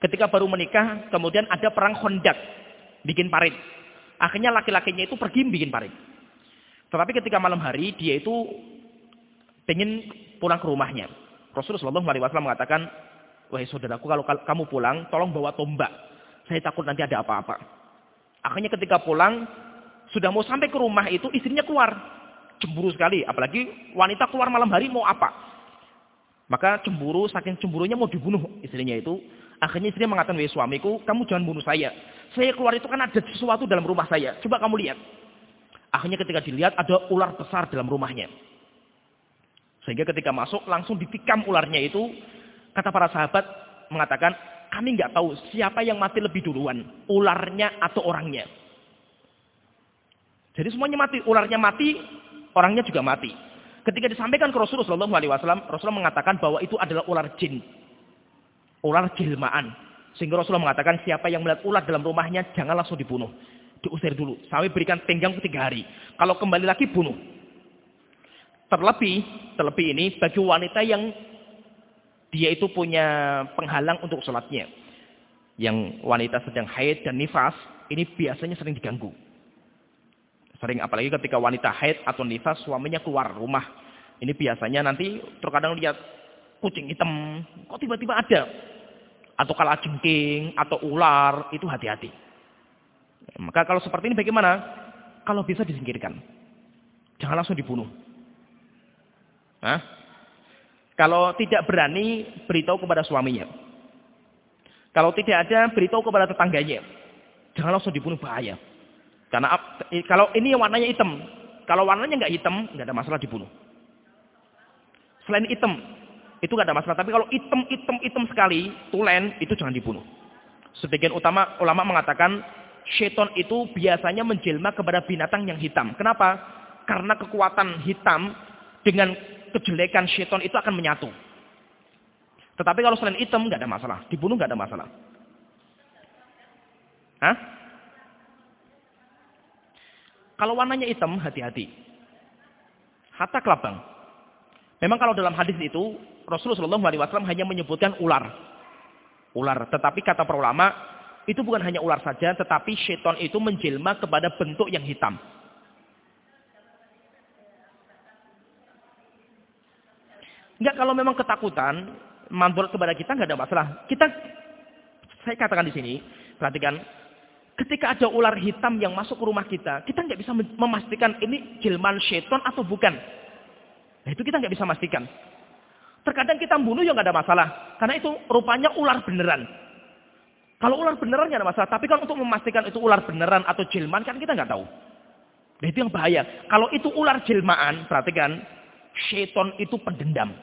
Ketika baru menikah, kemudian ada perang Khandaq, bikin parit. Akhirnya laki-lakinya itu pergi bikin parit. Tetapi ketika malam hari dia itu ingin pulang ke rumahnya. Rasulullah SAW mengatakan, wahai saudaraku kalau kamu pulang, tolong bawa tombak. Saya takut nanti ada apa-apa. Akhirnya ketika pulang, sudah mau sampai ke rumah itu istrinya keluar. Cemburu sekali. Apalagi wanita keluar malam hari mau apa. Maka cemburu, saking cemburunya mau dibunuh istrinya itu. Akhirnya istrinya mengatakan, wahai suamiku, kamu jangan bunuh saya. Saya keluar itu kan ada sesuatu dalam rumah saya. Coba kamu lihat. Akhirnya ketika dilihat ada ular besar dalam rumahnya. Sehingga ketika masuk langsung ditikam ularnya itu. Kata para sahabat mengatakan, kami nggak tahu siapa yang mati lebih duluan. Ularnya atau orangnya. Jadi semuanya mati, ularnya mati, orangnya juga mati. Ketika disampaikan ke Rasulullah SAW, Rasulullah mengatakan bahwa itu adalah ular jin. Ular jilmaan. Sehingga Rasulullah mengatakan siapa yang melihat ular dalam rumahnya jangan langsung dibunuh. Diusir dulu. Sampai berikan tenggang tiga hari. Kalau kembali lagi bunuh. Terlebih, terlebih ini bagi wanita yang dia itu punya penghalang untuk sholatnya. Yang wanita sedang haid dan nifas, ini biasanya sering diganggu. Sering apalagi ketika wanita haid atau nifas suaminya keluar rumah. Ini biasanya nanti terkadang lihat kucing hitam. Kok tiba-tiba ada? Atau kala jengking atau ular. Itu hati-hati. Maka kalau seperti ini bagaimana? Kalau bisa disingkirkan. Jangan langsung dibunuh. Hah? Kalau tidak berani, beritahu kepada suaminya. Kalau tidak ada, beritahu kepada tetangganya. Jangan langsung dibunuh, bahaya. Karena kalau ini warnanya hitam, kalau warnanya nggak hitam, nggak ada masalah dibunuh. Selain hitam, itu nggak ada masalah. Tapi kalau hitam, hitam, hitam sekali, tulen, itu jangan dibunuh. Sebagian utama ulama mengatakan, syaitan itu biasanya menjelma kepada binatang yang hitam. Kenapa? Karena kekuatan hitam dengan kejelekan syaitan itu akan menyatu. Tetapi kalau selain hitam, nggak ada masalah. Dibunuh nggak ada masalah. Hah? Kalau warnanya hitam, hati-hati. Hatta kelabang. Memang kalau dalam hadis itu, Rasulullah SAW hanya menyebutkan ular. Ular. Tetapi kata para ulama, itu bukan hanya ular saja, tetapi syaitan itu menjelma kepada bentuk yang hitam. Enggak, kalau memang ketakutan, mandor kepada kita enggak ada masalah. Kita, saya katakan di sini, perhatikan, Ketika ada ular hitam yang masuk ke rumah kita, kita nggak bisa memastikan ini jilman syaitan atau bukan. Nah itu kita nggak bisa memastikan. Terkadang kita bunuh ya nggak ada masalah. Karena itu rupanya ular beneran. Kalau ular beneran nggak ada masalah. Tapi kan untuk memastikan itu ular beneran atau jilman kan kita nggak tahu. Nah itu yang bahaya. Kalau itu ular jelmaan, perhatikan, syaiton itu pendendam.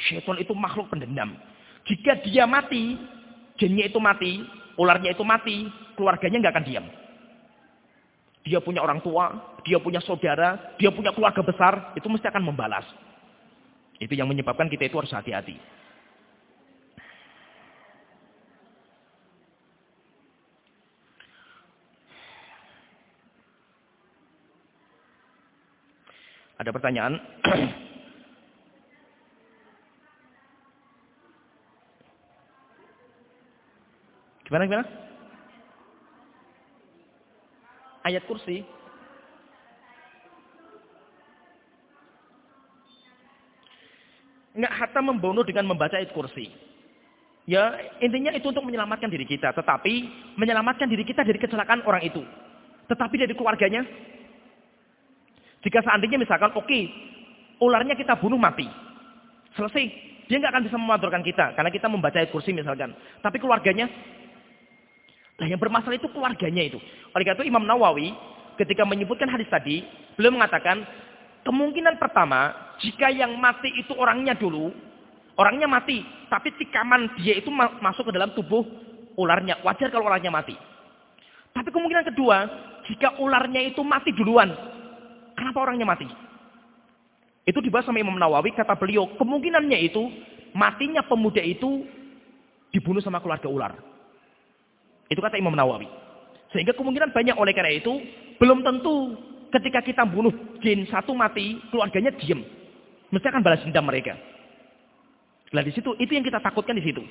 Syaiton itu makhluk pendendam. Jika dia mati, jinnya itu mati, ularnya itu mati, keluarganya nggak akan diam. Dia punya orang tua, dia punya saudara, dia punya keluarga besar, itu mesti akan membalas. Itu yang menyebabkan kita itu harus hati-hati. Ada pertanyaan? gimana gimana? Ayat kursi. Enggak hatta membunuh dengan membaca ayat kursi. Ya, intinya itu untuk menyelamatkan diri kita. Tetapi, menyelamatkan diri kita dari kecelakaan orang itu. Tetapi dari keluarganya, jika seandainya misalkan, oke, okay, ularnya kita bunuh mati. Selesai. Dia nggak akan bisa memadurkan kita. Karena kita membaca ayat kursi misalkan. Tapi keluarganya, nah yang bermasalah itu keluarganya itu. Oleh karena itu Imam Nawawi ketika menyebutkan hadis tadi, beliau mengatakan, kemungkinan pertama, jika yang mati itu orangnya dulu, orangnya mati, tapi tikaman dia itu masuk ke dalam tubuh ularnya. Wajar kalau ularnya mati. Tapi kemungkinan kedua, jika ularnya itu mati duluan, Kenapa orangnya mati? Itu dibahas sama Imam Nawawi, kata beliau, kemungkinannya itu, matinya pemuda itu dibunuh sama keluarga ular. Itu kata Imam Nawawi. Sehingga kemungkinan banyak oleh karena itu, belum tentu ketika kita bunuh jin satu mati, keluarganya diem. Mesti akan balas dendam mereka. Nah di situ, itu yang kita takutkan di situ.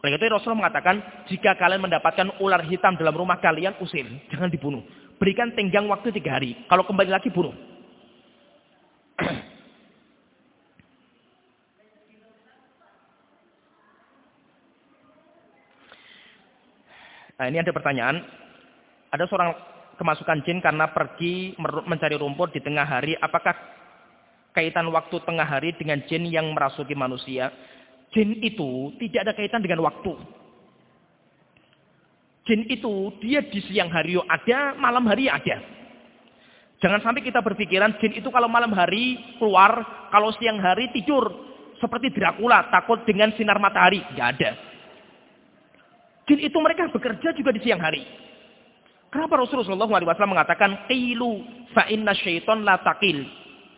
Oleh itu Rasulullah mengatakan, jika kalian mendapatkan ular hitam dalam rumah kalian, usir. Jangan dibunuh. Berikan tenggang waktu tiga hari. Kalau kembali lagi bunuh. Nah ini ada pertanyaan. Ada seorang kemasukan jin karena pergi mencari rumput di tengah hari. Apakah kaitan waktu tengah hari dengan jin yang merasuki manusia? Jin itu tidak ada kaitan dengan waktu. Jin itu dia di siang hari ada, malam hari ada. Jangan sampai kita berpikiran jin itu kalau malam hari keluar, kalau siang hari tidur. Seperti Dracula, takut dengan sinar matahari. Tidak ada. Jin itu mereka bekerja juga di siang hari. Kenapa Rasulullah SAW mengatakan, Qilu fa'inna syaiton la takil.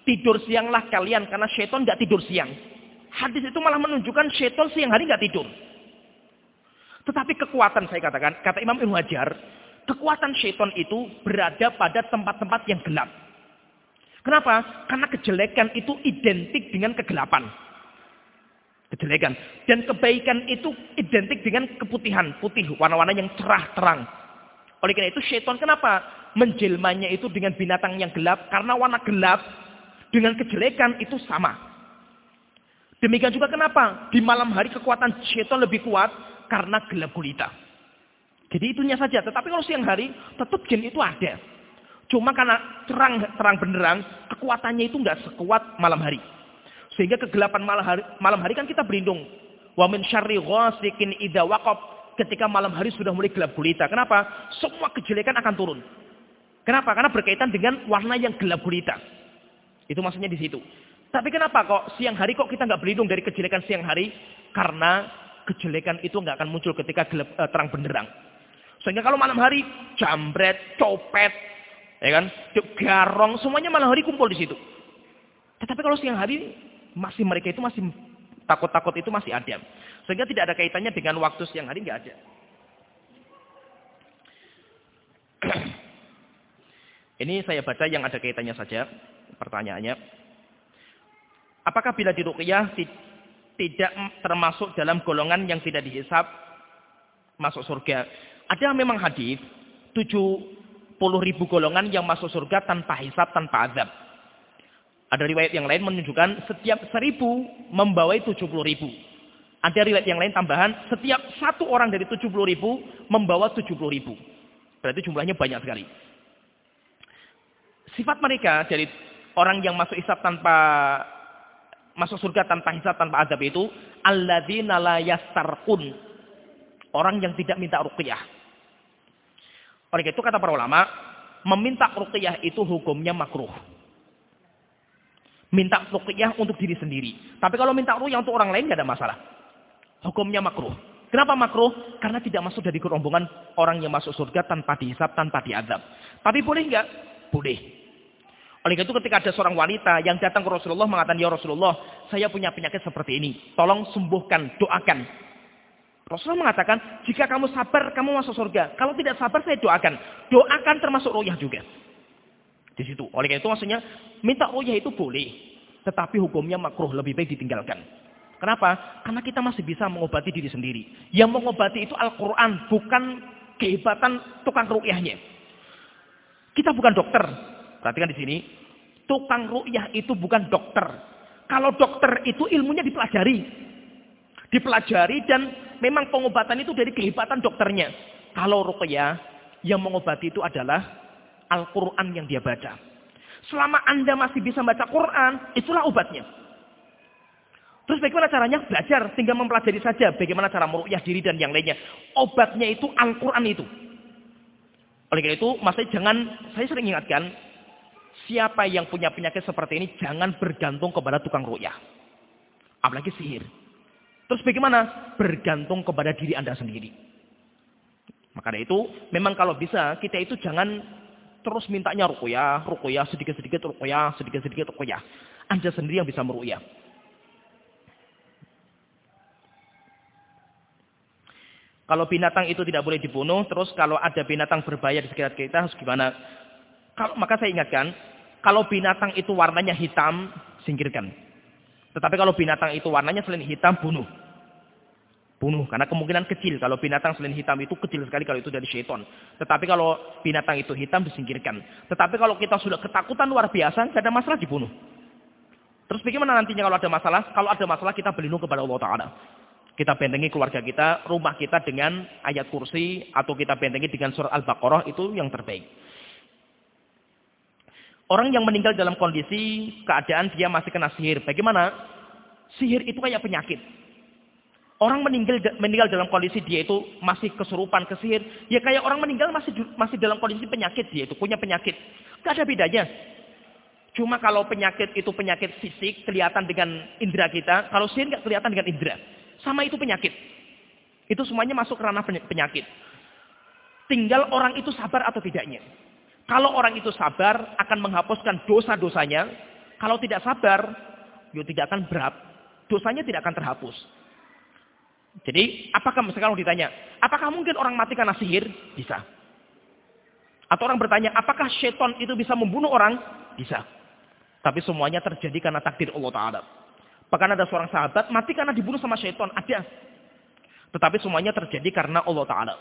Tidur sianglah kalian, karena syaiton tidak tidur siang. Hadis itu malah menunjukkan syaiton siang hari nggak tidur. Tetapi kekuatan saya katakan, kata Imam Ibn Hajar, kekuatan syaitan itu berada pada tempat-tempat yang gelap. Kenapa? Karena kejelekan itu identik dengan kegelapan. Kejelekan. Dan kebaikan itu identik dengan keputihan. Putih, warna-warna yang cerah, terang. Oleh karena itu syaitan kenapa? Menjelmanya itu dengan binatang yang gelap. Karena warna gelap dengan kejelekan itu sama. Demikian juga kenapa? Di malam hari kekuatan syaitan lebih kuat karena gelap gulita. Jadi itunya saja. Tetapi kalau siang hari, tetap jin itu ada. Cuma karena terang terang benderang, kekuatannya itu nggak sekuat malam hari. Sehingga kegelapan malam hari, malam hari kan kita berlindung. Wa min syarri ghasikin idza waqab. Ketika malam hari sudah mulai gelap gulita. Kenapa? Semua kejelekan akan turun. Kenapa? Karena berkaitan dengan warna yang gelap gulita. Itu maksudnya di situ. Tapi kenapa kok siang hari kok kita nggak berlindung dari kejelekan siang hari? Karena kejelekan itu nggak akan muncul ketika gelap, uh, terang benderang. Sehingga kalau malam hari jambret, copet, ya kan, garong, semuanya malam hari kumpul di situ. Tetapi kalau siang hari masih mereka itu masih takut-takut itu masih ada. Sehingga tidak ada kaitannya dengan waktu siang hari nggak ada. Ini saya baca yang ada kaitannya saja pertanyaannya. Apakah bila di ruqyah tidak termasuk dalam golongan yang tidak dihisap masuk surga. Ada memang hadis 70 ribu golongan yang masuk surga tanpa hisap, tanpa azab. Ada riwayat yang lain menunjukkan setiap seribu membawai 70 ribu. Ada riwayat yang lain tambahan, setiap satu orang dari 70 ribu membawa 70 ribu. Berarti jumlahnya banyak sekali. Sifat mereka dari orang yang masuk hisap tanpa masuk surga tanpa hisab, tanpa azab itu alladzina la yastarqun. Orang yang tidak minta ruqyah. Oleh itu kata para ulama, meminta ruqyah itu hukumnya makruh. Minta ruqyah untuk diri sendiri. Tapi kalau minta ruqyah untuk orang lain tidak ada masalah. Hukumnya makruh. Kenapa makruh? Karena tidak masuk dari kerombongan orang yang masuk surga tanpa dihisap, tanpa diadab. Tapi boleh enggak? Boleh. Oleh itu ketika ada seorang wanita yang datang ke Rasulullah mengatakan, Ya Rasulullah, saya punya penyakit seperti ini. Tolong sembuhkan, doakan. Rasulullah mengatakan, jika kamu sabar, kamu masuk surga. Kalau tidak sabar, saya doakan. Doakan termasuk royah juga. Di situ. Oleh itu maksudnya, minta royah itu boleh. Tetapi hukumnya makruh, lebih baik ditinggalkan. Kenapa? Karena kita masih bisa mengobati diri sendiri. Yang mengobati itu Al-Quran, bukan kehebatan tukang ru'yahnya. Kita bukan dokter. Perhatikan di sini. Tukang ru'yah itu bukan dokter. Kalau dokter itu ilmunya dipelajari. Dipelajari dan memang pengobatan itu dari kehebatan dokternya. Kalau ru'yah, yang mengobati itu adalah Al-Quran yang dia baca. Selama Anda masih bisa baca Quran, itulah obatnya. Terus bagaimana caranya? Belajar, tinggal mempelajari saja bagaimana cara merukyah diri dan yang lainnya. Obatnya itu Al-Quran itu. Oleh karena itu, masih jangan, saya sering ingatkan, siapa yang punya penyakit seperti ini, jangan bergantung kepada tukang rukyah. Apalagi sihir. Terus bagaimana? Bergantung kepada diri Anda sendiri. Maka itu, memang kalau bisa, kita itu jangan terus mintanya rukyah, rukyah, sedikit-sedikit rukyah, sedikit-sedikit rukyah. Anda sendiri yang bisa merukyah. Kalau binatang itu tidak boleh dibunuh, terus kalau ada binatang berbahaya di sekitar kita harus gimana? Kalau, maka saya ingatkan, kalau binatang itu warnanya hitam, singkirkan. Tetapi kalau binatang itu warnanya selain hitam, bunuh. Bunuh, karena kemungkinan kecil. Kalau binatang selain hitam itu kecil sekali kalau itu dari syaitan. Tetapi kalau binatang itu hitam, disingkirkan. Tetapi kalau kita sudah ketakutan luar biasa, tidak ada masalah dibunuh. Terus bagaimana nantinya kalau ada masalah? Kalau ada masalah kita berlindung kepada Allah Ta'ala. Kita bentengi keluarga kita, rumah kita dengan ayat kursi, atau kita bentengi dengan surat Al-Baqarah, itu yang terbaik. Orang yang meninggal dalam kondisi keadaan dia masih kena sihir. Bagaimana? Sihir itu kayak penyakit. Orang meninggal meninggal dalam kondisi dia itu masih kesurupan, kesihir. Ya kayak orang meninggal masih masih dalam kondisi penyakit dia itu, punya penyakit. Gak ada bedanya. Cuma kalau penyakit itu penyakit fisik, kelihatan dengan indera kita. Kalau sihir nggak kelihatan dengan indera. Sama itu penyakit. Itu semuanya masuk ke ranah penyakit. Tinggal orang itu sabar atau tidaknya. Kalau orang itu sabar, akan menghapuskan dosa-dosanya. Kalau tidak sabar, ya tidak akan berat. Dosanya tidak akan terhapus. Jadi, apakah kalau ditanya, apakah mungkin orang mati karena sihir? Bisa. Atau orang bertanya, apakah seton itu bisa membunuh orang? Bisa. Tapi semuanya terjadi karena takdir Allah Ta'ala. Bahkan ada seorang sahabat mati karena dibunuh sama syaitan. Ada. Tetapi semuanya terjadi karena Allah Ta'ala.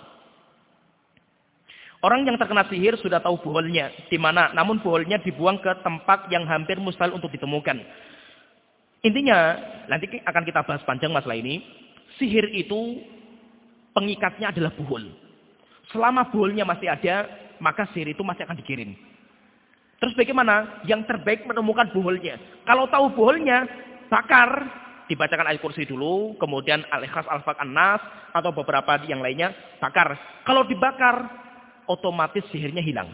Orang yang terkena sihir sudah tahu buholnya. Di mana? Namun buholnya dibuang ke tempat yang hampir mustahil untuk ditemukan. Intinya, nanti akan kita bahas panjang masalah ini. Sihir itu pengikatnya adalah buhol. Selama buholnya masih ada, maka sihir itu masih akan dikirim. Terus bagaimana? Yang terbaik menemukan buholnya. Kalau tahu buholnya, bakar, dibacakan ayat kursi dulu, kemudian al-ikhlas al-faq an-nas, atau beberapa yang lainnya, bakar. Kalau dibakar, otomatis sihirnya hilang.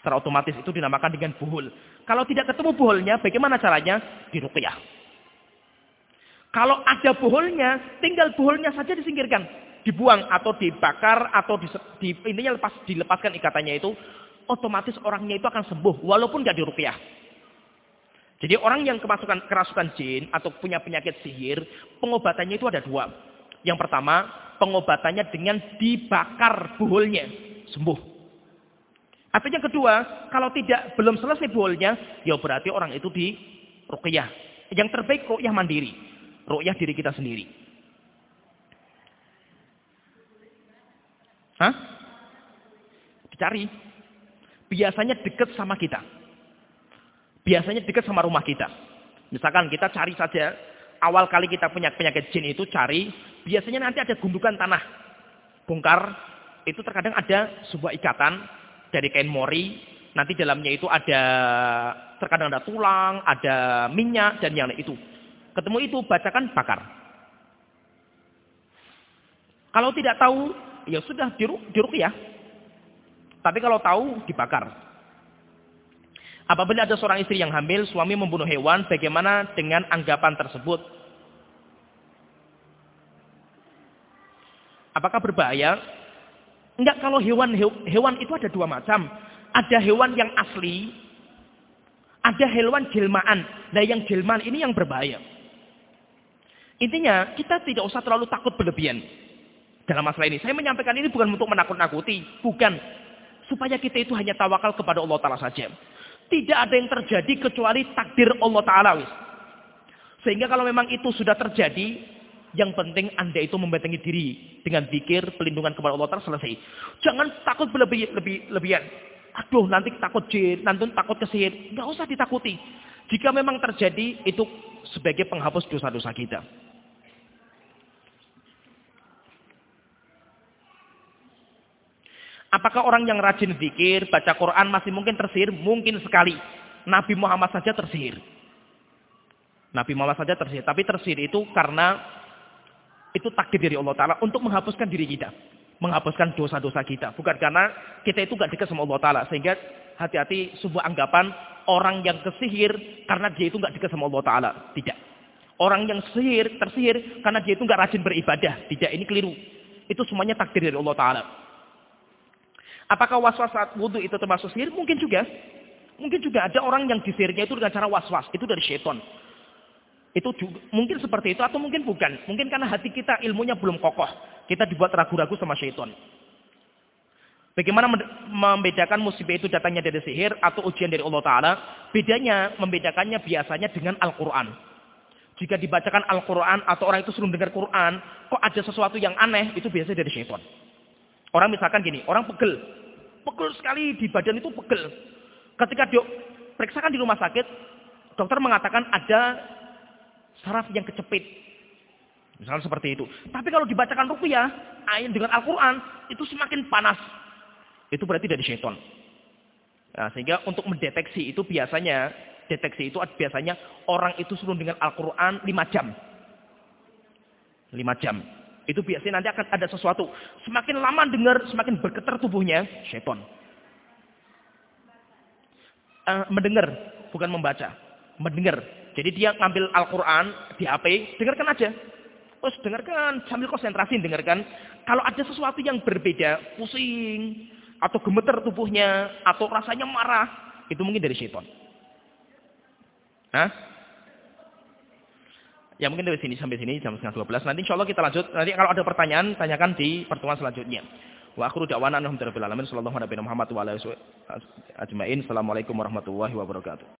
Secara otomatis itu dinamakan dengan buhul. Kalau tidak ketemu buhulnya, bagaimana caranya? Diruqyah. Kalau ada buhulnya, tinggal buhulnya saja disingkirkan. Dibuang atau dibakar atau di, di, intinya lepas, dilepaskan ikatannya itu, otomatis orangnya itu akan sembuh walaupun tidak diruqyah. Jadi orang yang kemasukan kerasukan jin atau punya penyakit sihir, pengobatannya itu ada dua. Yang pertama, pengobatannya dengan dibakar buhulnya, sembuh. Atau yang kedua, kalau tidak belum selesai buhulnya, ya berarti orang itu di ruqyah. Yang terbaik ruqyah mandiri. Ruqyah diri kita sendiri. Hah? Dicari. Biasanya dekat sama kita biasanya dekat sama rumah kita. Misalkan kita cari saja, awal kali kita punya penyakit jin itu cari, biasanya nanti ada gundukan tanah. Bongkar, itu terkadang ada sebuah ikatan dari kain mori, nanti dalamnya itu ada, terkadang ada tulang, ada minyak, dan yang lain itu. Ketemu itu, bacakan, bakar. Kalau tidak tahu, ya sudah diruk, ya. Tapi kalau tahu, dibakar. Apabila ada seorang istri yang hamil, suami membunuh hewan, bagaimana dengan anggapan tersebut? Apakah berbahaya? Enggak, kalau hewan hewan itu ada dua macam. Ada hewan yang asli, ada hewan jelmaan. Nah yang jelmaan ini yang berbahaya. Intinya, kita tidak usah terlalu takut berlebihan dalam masalah ini. Saya menyampaikan ini bukan untuk menakut-nakuti. Bukan. Supaya kita itu hanya tawakal kepada Allah Ta'ala saja. Tidak ada yang terjadi kecuali takdir Allah Ta'ala. Sehingga kalau memang itu sudah terjadi, yang penting anda itu membentengi diri dengan zikir, pelindungan kepada Allah Ta'ala selesai. Jangan takut berlebih, lebih, lebihan. Aduh nanti takut jin, nanti takut kesihir. Nggak usah ditakuti. Jika memang terjadi, itu sebagai penghapus dosa-dosa kita. Apakah orang yang rajin zikir, baca Quran masih mungkin tersihir? Mungkin sekali. Nabi Muhammad saja tersihir. Nabi Muhammad saja tersihir. Tapi tersihir itu karena itu takdir dari Allah Ta'ala untuk menghapuskan diri kita. Menghapuskan dosa-dosa kita. Bukan karena kita itu gak dekat sama Allah Ta'ala. Sehingga hati-hati sebuah anggapan orang yang kesihir karena dia itu gak dekat sama Allah Ta'ala. Tidak. Orang yang sihir, tersihir karena dia itu gak rajin beribadah. Tidak, ini keliru. Itu semuanya takdir dari Allah Ta'ala. Apakah was-was saat wudhu itu termasuk sihir? Mungkin juga. Mungkin juga ada orang yang disihirnya itu dengan cara was-was. Itu dari syaitan. Itu juga, mungkin seperti itu atau mungkin bukan. Mungkin karena hati kita ilmunya belum kokoh. Kita dibuat ragu-ragu sama syaitan. Bagaimana membedakan musibah itu datangnya dari sihir atau ujian dari Allah Ta'ala? Bedanya, membedakannya biasanya dengan Al-Quran. Jika dibacakan Al-Quran atau orang itu suruh dengar Quran, kok ada sesuatu yang aneh, itu biasanya dari syaitan. Orang misalkan gini, orang pegel. Pegel sekali di badan itu pegel. Ketika dia periksakan di rumah sakit, dokter mengatakan ada saraf yang kecepit. Misalnya seperti itu. Tapi kalau dibacakan rupiah, ayat dengan Al-Quran, itu semakin panas. Itu berarti dari syaitan. Nah, sehingga untuk mendeteksi itu biasanya, deteksi itu biasanya orang itu suruh dengan Al-Quran 5 jam. 5 jam. Itu biasanya nanti akan ada sesuatu. Semakin lama dengar, semakin bergetar tubuhnya, syaitan. Uh, mendengar, bukan membaca. Mendengar. Jadi dia ngambil Al-Quran di HP, dengarkan aja. Terus dengarkan, sambil konsentrasi dengarkan. Kalau ada sesuatu yang berbeda, pusing, atau gemeter tubuhnya, atau rasanya marah, itu mungkin dari syaitan. Hah? Ya mungkin dari sini sampai sini jam setengah 12. Nanti insya Allah kita lanjut. Nanti kalau ada pertanyaan, tanyakan di pertemuan selanjutnya. Wa akhiru da'wana alhamdulillahi alamin sallallahu alaihi. Assalamualaikum warahmatullahi wabarakatuh.